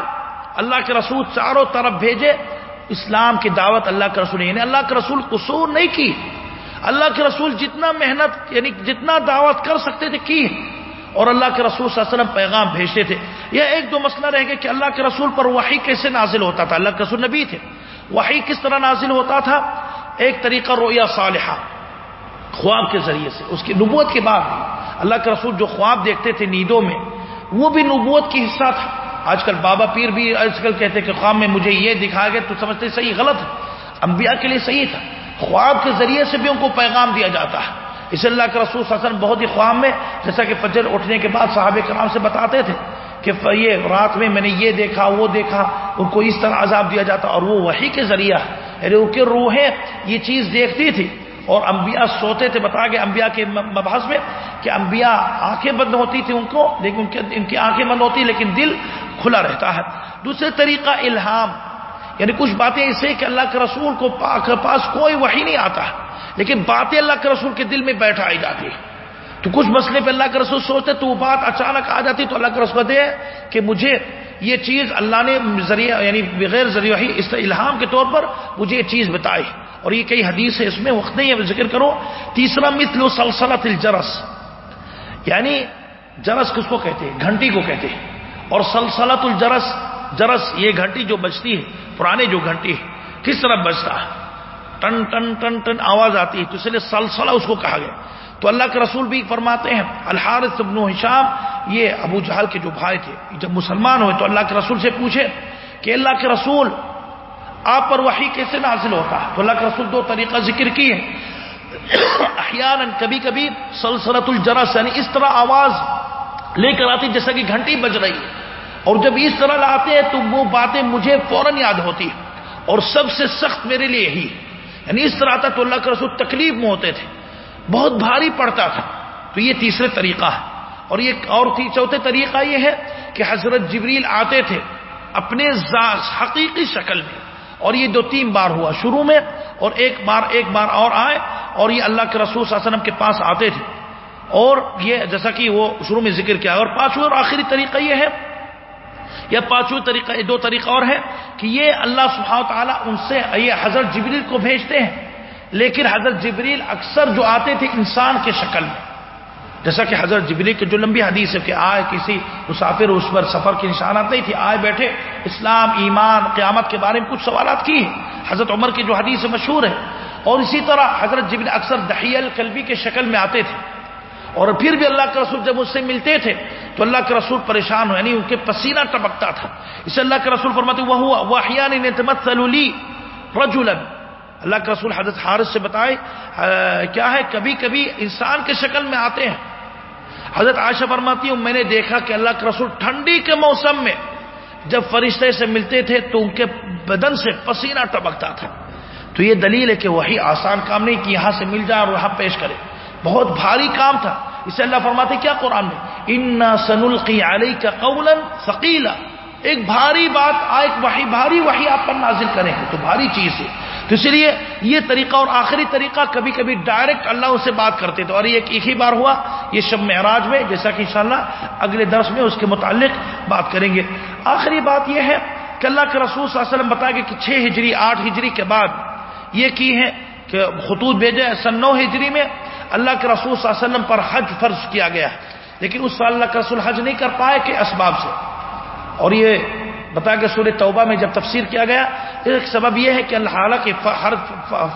اللہ کے رسول چاروں طرف بھیجے۔ اسلام کی دعوت اللہ کے رسول یعنی اللہ کے رسول قصور نہیں کی۔ اللہ کے رسول جتنا محنت یعنی جتنا دعوت کر سکتے تھے، کی؟ اور اللہ کے رسول صلی اللہ علیہ وسلم پیغام بھیجتے تھے۔ یہ ایک دو مسئلہ رہ گیا کہ اللہ کے رسول پر وحی کیسے نازل ہوتا تھا۔ اللہ کے رسول نبی تھے۔ وحی کس طرح نازل ہوتا تھا؟ ایک طریقہ رویا صالحہ، خواب کے ذریعے سے۔ اس کی نبوت کے بعد اللہ کے رسول جو خواب دیکھتے تھے نیندوں میں، وہ بھی نبوت کی حصہ تھا۔ آج کل بابا پیر بھی آج کل کہتے کہ خواب میں مجھے یہ دکھایا گیا تو سمجھتے صحیح غلط ہے۔ انبیاء کے لیے صحیح تھا۔ خواب کے ذریعے سے بھی ان کو پیغام دیا جاتا ہے۔ اس اللہ کے رسول وسلم بہت ہی خواب میں، جیسا کہ فجر اٹھنے کے بعد صحابہ کرام سے بتاتے تھے کہ یہ رات میں میں نے یہ دیکھا، وہ دیکھا، ان کو اس طرح عذاب دیا جاتا اور وہ وہی کے ذریعہ یعنی ان کی روحیں یہ چیز دیکھتی تھی۔ اور انبیاء سوتے تھے، بتا گئے انبیاء کے مبحث میں کہ انبیاء آنکھیں بند ہوتی تھی ان کو، لیکن ان کی آنکھیں بند ہوتی، لیکن دل کھلا رہتا ہے۔ دوسرے طریقہ، الہام۔ یعنی کچھ باتیں ایسے کہ اللہ کے رسول کو پاس کوئی وہی نہیں آتا، لیکن باتیں اللہ کے رسول کے دل میں بیٹھائی جاتی۔ ہے تو کچھ مسئلے پہ اللہ کے رسول سوچتے، تو وہ بات اچانک آ جاتی، تو اللہ کے رسول دے کہ مجھے یہ چیز اللہ نے ذریعہ یعنی بغیر ذریعہ اس الہام کے طور پر مجھے یہ چیز بتائی۔ اور یہ کئی حدیث ہے اس میں وقت نہیں ہے ذکر کرو۔ تیسرا مثل سلسلت الجرس۔ یعنی جرس کس کو کہتے ہیں؟ گھنٹی کو کہتے ہیں۔ اور سلسلت الجرس جرس، یہ گھنٹی جو بجتی ہے، پرانے جو گھنٹی ہے، کس طرح بجتا ہے؟ ٹن ٹن ٹن ٹن، آواز آتی ہے، تو اس لیے سلسلہ اس کو کہا گیا۔ تو اللہ کے رسول بھی فرماتے ہیں، الحارث ابن حشام یہ ابو جہل کے جو بھائی تھے، جب مسلمان ہوئے تو اللہ کے رسول سے پوچھے کہ اللہ کے رسول، آپ پر وحی کیسے نازل ہوتا ہے؟ تو اللہ کے رسول دو طریقہ ذکر کی ہے احیانا کبھی کبھی سلسلت الجرس یعنی اس طرح آواز لے کر آتی جیسا کہ گھنٹی بج رہی ہے۔ اور جب اس طرح لاتے ہیں تو وہ باتیں مجھے فوراً یاد ہوتی ہیں۔ اور سب سے سخت میرے لیے یہی یعنی اس طرح آتا تو اللہ کے رسول تکلیف میں ہوتے تھے۔ بہت بھاری پڑتا تھا۔ تو یہ تیسرے طریقہ ہے۔ اور یہ اور چوتھے طریقہ یہ ہے کہ حضرت جبریل آتے تھے اپنے حقیقی شکل میں۔ اور یہ دو تین بار ہوا شروع میں اور ایک بار ایک بار اور آئے اور یہ اللہ کے رسول صلی اللہ علیہ وسلم کے پاس آتے تھے۔ اور یہ جیسا کہ وہ شروع میں ذکر کیا اور پانچویں اور آخری طریقہ یہ ہے یا پانچویں طریقہ، دو طریقہ اور ہے کہ یہ اللہ سبحانہ تعالیٰ ان سے، یہ حضرت جبریل کو بھیجتے ہیں۔ لیکن حضرت جبریل اکثر جو آتے تھے انسان کے شکل میں۔ جیسا کہ حضرت جبریل کے جو لمبی حدیث ہے کہ آئے کسی مسافر اس پر سفر کے نشانات نہیں تھے آئے بیٹھے، اسلام، ایمان، قیامت کے بارے میں کچھ سوالات کی حضرت عمر کی جو حدیث مشہور ہے۔ اور اسی طرح حضرت جبریل اکثر دہیل کلبی کے شکل میں آتے تھے۔ اور پھر بھی اللہ کے رسول جب اس سے ملتے تھے تو اللہ کے رسول پریشان ہو یعنی ان کے پسینہ ٹپکتا تھا۔ اسے اللہ کے رسول فرماتے وہ ہوا وہ رجولن اللہ کے رسول حضرت حارث سے بتائے کیا ہے، کبھی کبھی انسان کے شکل میں آتے ہیں۔ حضرت عائشہ فرماتی، ہوں، میں نے دیکھا کہ اللہ کے رسول ٹھنڈی کے موسم میں جب فرشتے سے ملتے تھے تو ان کے بدن سے پسینہ ٹپکتا تھا۔ تو یہ دلیل ہے کہ وہی آسان کام نہیں، کہ یہاں سے مل جائے اور وہاں پیش کرے۔ بہت بھاری کام تھا۔ اسے اللہ فرماتے کیا قرآن میں ان سن القی علی کا قول فقیلا ایک بھاری بات ایک وحی، بھاری وحی آپ پر نازل کریں گے، تو بھاری چیز ہے۔ تو اس لیے یہ طریقہ اور آخری طریقہ کبھی کبھی ڈائریکٹ اللہ سے بات کرتے تھے۔ اور یہ ایک ہی بار ہوا، یہ شب معراج میں، جیسا کہ انشاءاللہ اگلے درس میں اس کے متعلق بات کریں گے۔ آخری بات یہ ہے کہ اللہ کے رسول صلی اللہ علیہ وسلم بتایا گیا کہ چھ ہجری، آٹھ ہجری کے بعد یہ کی ہے کہ خطوط بھیجے، سن نو ہجری میں اللہ کے رسول صلی اللہ علیہ وسلم پر حج فرض کیا گیا لیکن اس سال اللہ کے رسول حج نہیں کر پائے کہ اسباب سے۔ اور یہ بتا کہ سورہ توبہ میں جب تفسیر کیا گیا، ایک سبب یہ ہے کہ اللہ حالانکہ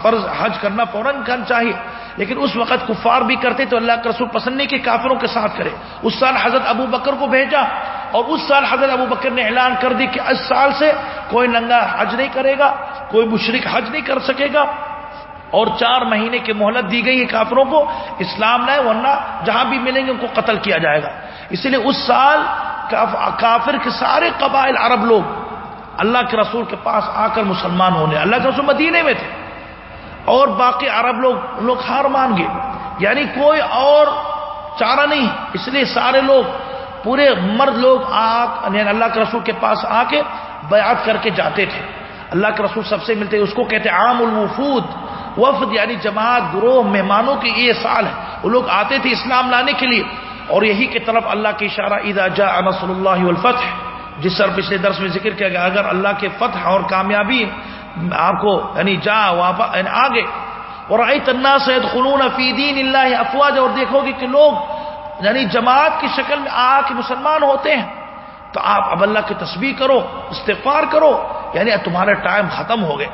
فرض حج کرنا فوراً کرنا چاہیے۔ لیکن اس وقت کفار بھی کرتے تو اللہ کے رسول پسند نہیں کہ کافروں کے ساتھ کرے۔ اس سال حضرت ابو بکر کو بھیجا اور اس سال حضرت ابو بکر نے اعلان کر دی کہ اس سال سے کوئی ننگا حج نہیں کرے گا، کوئی مشرق حج نہیں کر سکے گا۔ اور چار مہینے کی مہلت دی گئی ہے کافروں کو، اسلام نہ ورنہ جہاں بھی ملیں گے ان کو قتل کیا جائے گا۔ اس لیے اس سال کافر کے سارے قبائل عرب لوگ اللہ کے رسول کے پاس آ کر مسلمان ہونے، اللہ کے رسول مدینے میں تھے۔ اور باقی عرب لوگ لوگ ہار مان گئے۔ یعنی کوئی اور چارہ نہیں، اس لیے سارے لوگ، پورے مرد لوگ آ یعنی اللہ کے رسول کے پاس آ کے بیعت کر کے جاتے تھے۔ اللہ کے رسول سب سے ملتے، اس کو کہتے عام الوفود وفد یعنی جماعت، گروہ، مہمانوں کے یہ سال ہے۔ وہ لوگ آتے تھے اسلام لانے کے لیے۔ اور یہی کی طرف اللہ کے اشارہ ادا جا انصر اللہ الفتح جس سر پچھلے درس میں ذکر کیا گیا، اگر اللہ کے فتح اور کامیابی آپ کو یعنی جا یعنی آگے۔ اور آئی تنا سید خلون فیدین اللہ افواج اور دیکھو گے کہ لوگ یعنی جماعت کی شکل میں آ کے مسلمان ہوتے ہیں۔ تو آپ اب اللہ کی تصویر کرو، استغفار کرو یعنی تمہارے ٹائم ختم ہو گئے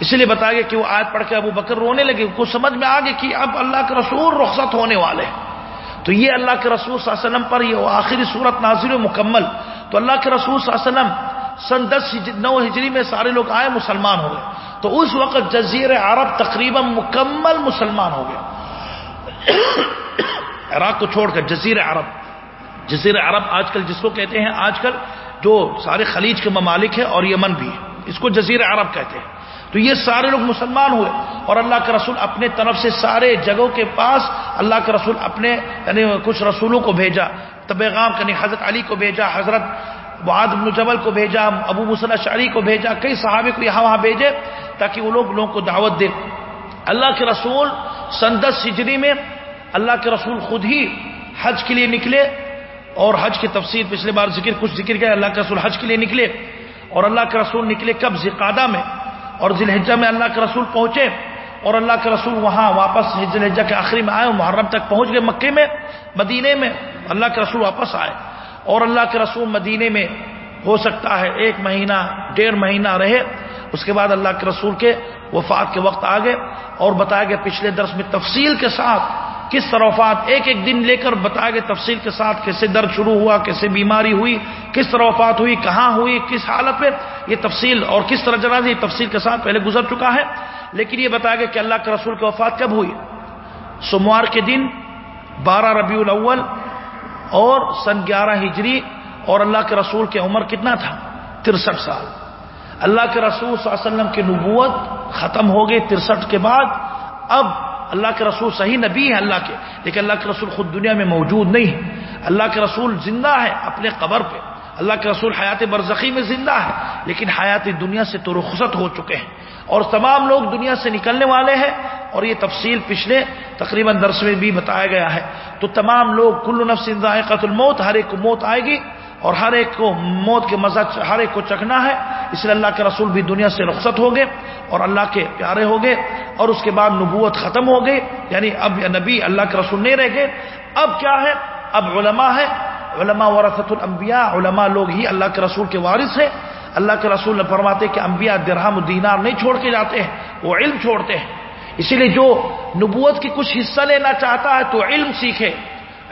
اسی لیے بتایا گیا کہ وہ آیت پڑھ کے ابو بکر رونے لگے، کو سمجھ میں آ گئے کہ اب اللہ کے رسول رخصت ہونے والے ہیں۔ تو یہ اللہ کے رسول صلی اللہ علیہ وسلم پر یہ آخری صورت نازل مکمل۔ تو اللہ کے رسول صلی اللہ علیہ وسلم سن دس نو ہجری میں سارے لوگ آئے، مسلمان ہو گئے۔ تو اس وقت جزیر عرب تقریباً مکمل مسلمان ہو گیا عراق کو چھوڑ کر جزیر عرب۔ جزیر عرب آج کل جس کو کہتے ہیں، آج کل جو سارے خلیج کے ممالک ہیں اور یمن بھی ہے اس کو جزیر عرب کہتے ہیں۔ تو یہ سارے لوگ مسلمان ہوئے اور اللہ کے رسول اپنے طرف سے سارے جگہوں کے پاس اللہ کے رسول اپنے یعنی کچھ رسولوں کو بھیجا پیغام کرنے یعنی حضرت علی کو بھیجا، حضرت بن جبل کو بھیجا، ابو مسلح شاعری کو بھیجا، کئی صحابے کو یہاں وہاں بھیجے تاکہ وہ لوگ لوگوں کو دعوت دے اللہ کے رسول سندس ہجری میں اللہ کے رسول خود ہی حج کے لیے نکلے اور حج کی تفصیل پچھلے بار ذکر، کچھ ذکر کیا، اللہ کے رسول حج کے لیے نکلے اور اللہ کے رسول نکلے کب؟ ذکادہ میں۔ اور ذی میں اللہ کے رسول پہنچے اور اللہ کے رسول وہاں واپس ذلحجہ کے آخری میں آئے محرم تک پہنچ گئے مکے میں، مدینے میں۔ اللہ کے رسول واپس آئے۔ اور اللہ کے رسول مدینے میں ہو سکتا ہے ایک مہینہ، ڈیڑھ مہینہ رہے۔ اس کے بعد اللہ کے رسول کے وفات کے وقت آگے اور بتایا گیا پچھلے درس میں تفصیل کے ساتھ کس طرح وفات ایک ایک دن لے کر بتایا گیا تفصیل کے ساتھ کیسے درد شروع ہوا، کیسے بیماری ہوئی، کس طرح وفات ہوئی، کہاں ہوئی، کس حالت پہ یہ تفصیل اور کس طرح جنازہ یہ تفصیل کے ساتھ پہلے گزر چکا ہے۔ لیکن یہ بتایا گیا کہ اللہ کے رسول کی وفات کب ہوئی؟ سوموار کے دن، بارہ ربیع الاول اور سن گیارہ ہجری، اور اللہ کے رسول کی عمر کتنا تھا؟ ترسٹھ سال۔ اللہ کے رسول صلی اللہ علیہ وسلم کی نبوت ختم ہو گئی ترسٹھ کے بعد، اب اللہ کے رسول صحیح نبی ہے اللہ کے، لیکن اللہ کے رسول خود دنیا میں موجود نہیں ہے اللہ کے رسول زندہ ہے اپنے قبر پہ۔ اللہ کے رسول حیات برزخی میں زندہ ہے لیکن حیات دنیا سے تو رخصت ہو چکے ہیں۔ اور تمام لوگ دنیا سے نکلنے والے ہیں۔ اور یہ تفصیل پچھلے تقریباً درس میں بھی بتایا گیا ہے۔ تو تمام لوگ کل نفس ذائقۃ الموت، ہر ایک کو موت آئے گی۔ اور ہر ایک کو موت کے مزہ ہر ایک کو چکھنا ہے۔ اس لیے اللہ کے رسول بھی دنیا سے رخصت ہو گئے اور اللہ کے پیارے ہو گئے اور اس کے بعد نبوت ختم ہو گئی۔ یعنی اب نبی اللہ کے رسول نہیں رہ گئے۔ اب کیا ہے؟ اب علماء ہے۔ علماء ورثت الانبیاء، علماء لوگ ہی اللہ کے رسول کے وارث ہیں۔ اللہ کے رسول نے فرماتے کہ انبیاء درہم دینار نہیں چھوڑ کے جاتے ہیں، وہ علم چھوڑتے ہیں۔ اسی لیے جو نبوت کی کچھ حصہ لینا چاہتا ہے تو علم سیکھے۔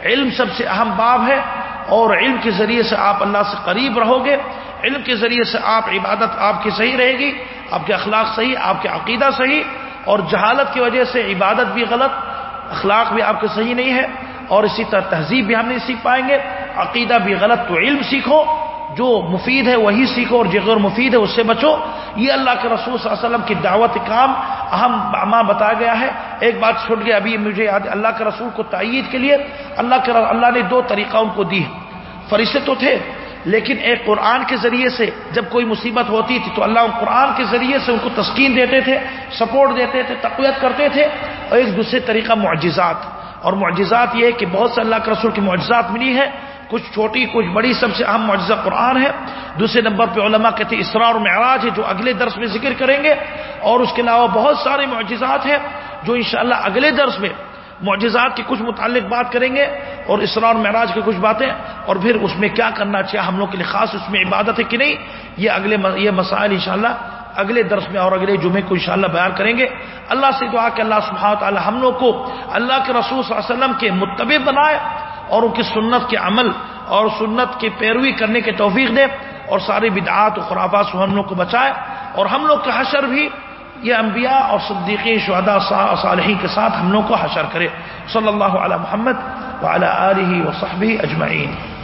علم سب سے اہم باب ہے۔ اور علم کے ذریعے سے آپ اللہ سے قریب رہو گے، علم کے ذریعے سے آپ عبادت آپ کی صحیح رہے گی، آپ کے اخلاق صحیح، آپ کے عقیدہ صحیح، اور جہالت کی وجہ سے عبادت بھی غلط، اخلاق بھی آپ کے صحیح نہیں ہے، اور اسی طرح تہذیب بھی ہم نہیں سیکھ پائیں گے، عقیدہ بھی غلط تو علم سیکھو جو مفید ہے وہی سیکھو اور جو غیر مفید ہے اس سے بچو۔ یہ اللہ کے رسول صلی اللہ علیہ وسلم کی دعوت کام اہم اما بتایا گیا ہے۔ ایک بات چھوٹ گیا ابھی مجھے یاد اللہ کے رسول کو تائید کے لیے اللہ کے اللہ نے دو طریقہ ان کو دی۔ فرشتے تو تھے، لیکن ایک قرآن کے ذریعے سے جب کوئی مصیبت ہوتی تھی تو اللہ قرآن کے ذریعے سے ان کو تسکین دیتے تھے، سپورٹ دیتے تھے، تقویت کرتے تھے۔ اور ایک دوسرے طریقہ معجزات۔ اور معجزات یہ ہے کہ بہت سے اللہ کے رسول کی معجزات ملی ہے کچھ چھوٹی، کچھ بڑی سب سے اہم معجزہ قرآن ہے۔ دوسرے نمبر پہ علماء کہتے ہیں اسرار و معراج ہے، جو اگلے درس میں ذکر کریں گے۔ اور اس کے علاوہ بہت سارے معجزات ہیں، جو انشاءاللہ اگلے درس میں معجزات کی کچھ متعلق بات کریں گے۔ اور اسرار معراج کی کچھ باتیں، اور پھر اس میں کیا کرنا چاہیے ہم لوگ کے لیے خاص اس میں عبادت ہے کہ نہیں، یہ اگلے یہ مسائل انشاءاللہ اگلے درس میں اور اگلے جمعے کو انشاءاللہ بیان کریں گے۔ اللہ سے دعا کہ اللہ سبحانہ تعالی ہم لوگ کو اللہ کے رسول صلی اللہ علیہ وسلم کے متبع بنائے۔ اور ان کی سنت کے عمل اور سنت کی پیروی کرنے کے توفیق دے اور ساری بدعات و خرافات سے ہم لوگ کو بچائے اور ہم لوگ کا حشر بھی یہ انبیاء اور صدیقی شہدا صالحین کے ساتھ ہم لوگ کو حشر کرے۔ صلی اللہ علی محمد وعلی آلہ وصحبہ اجمعین۔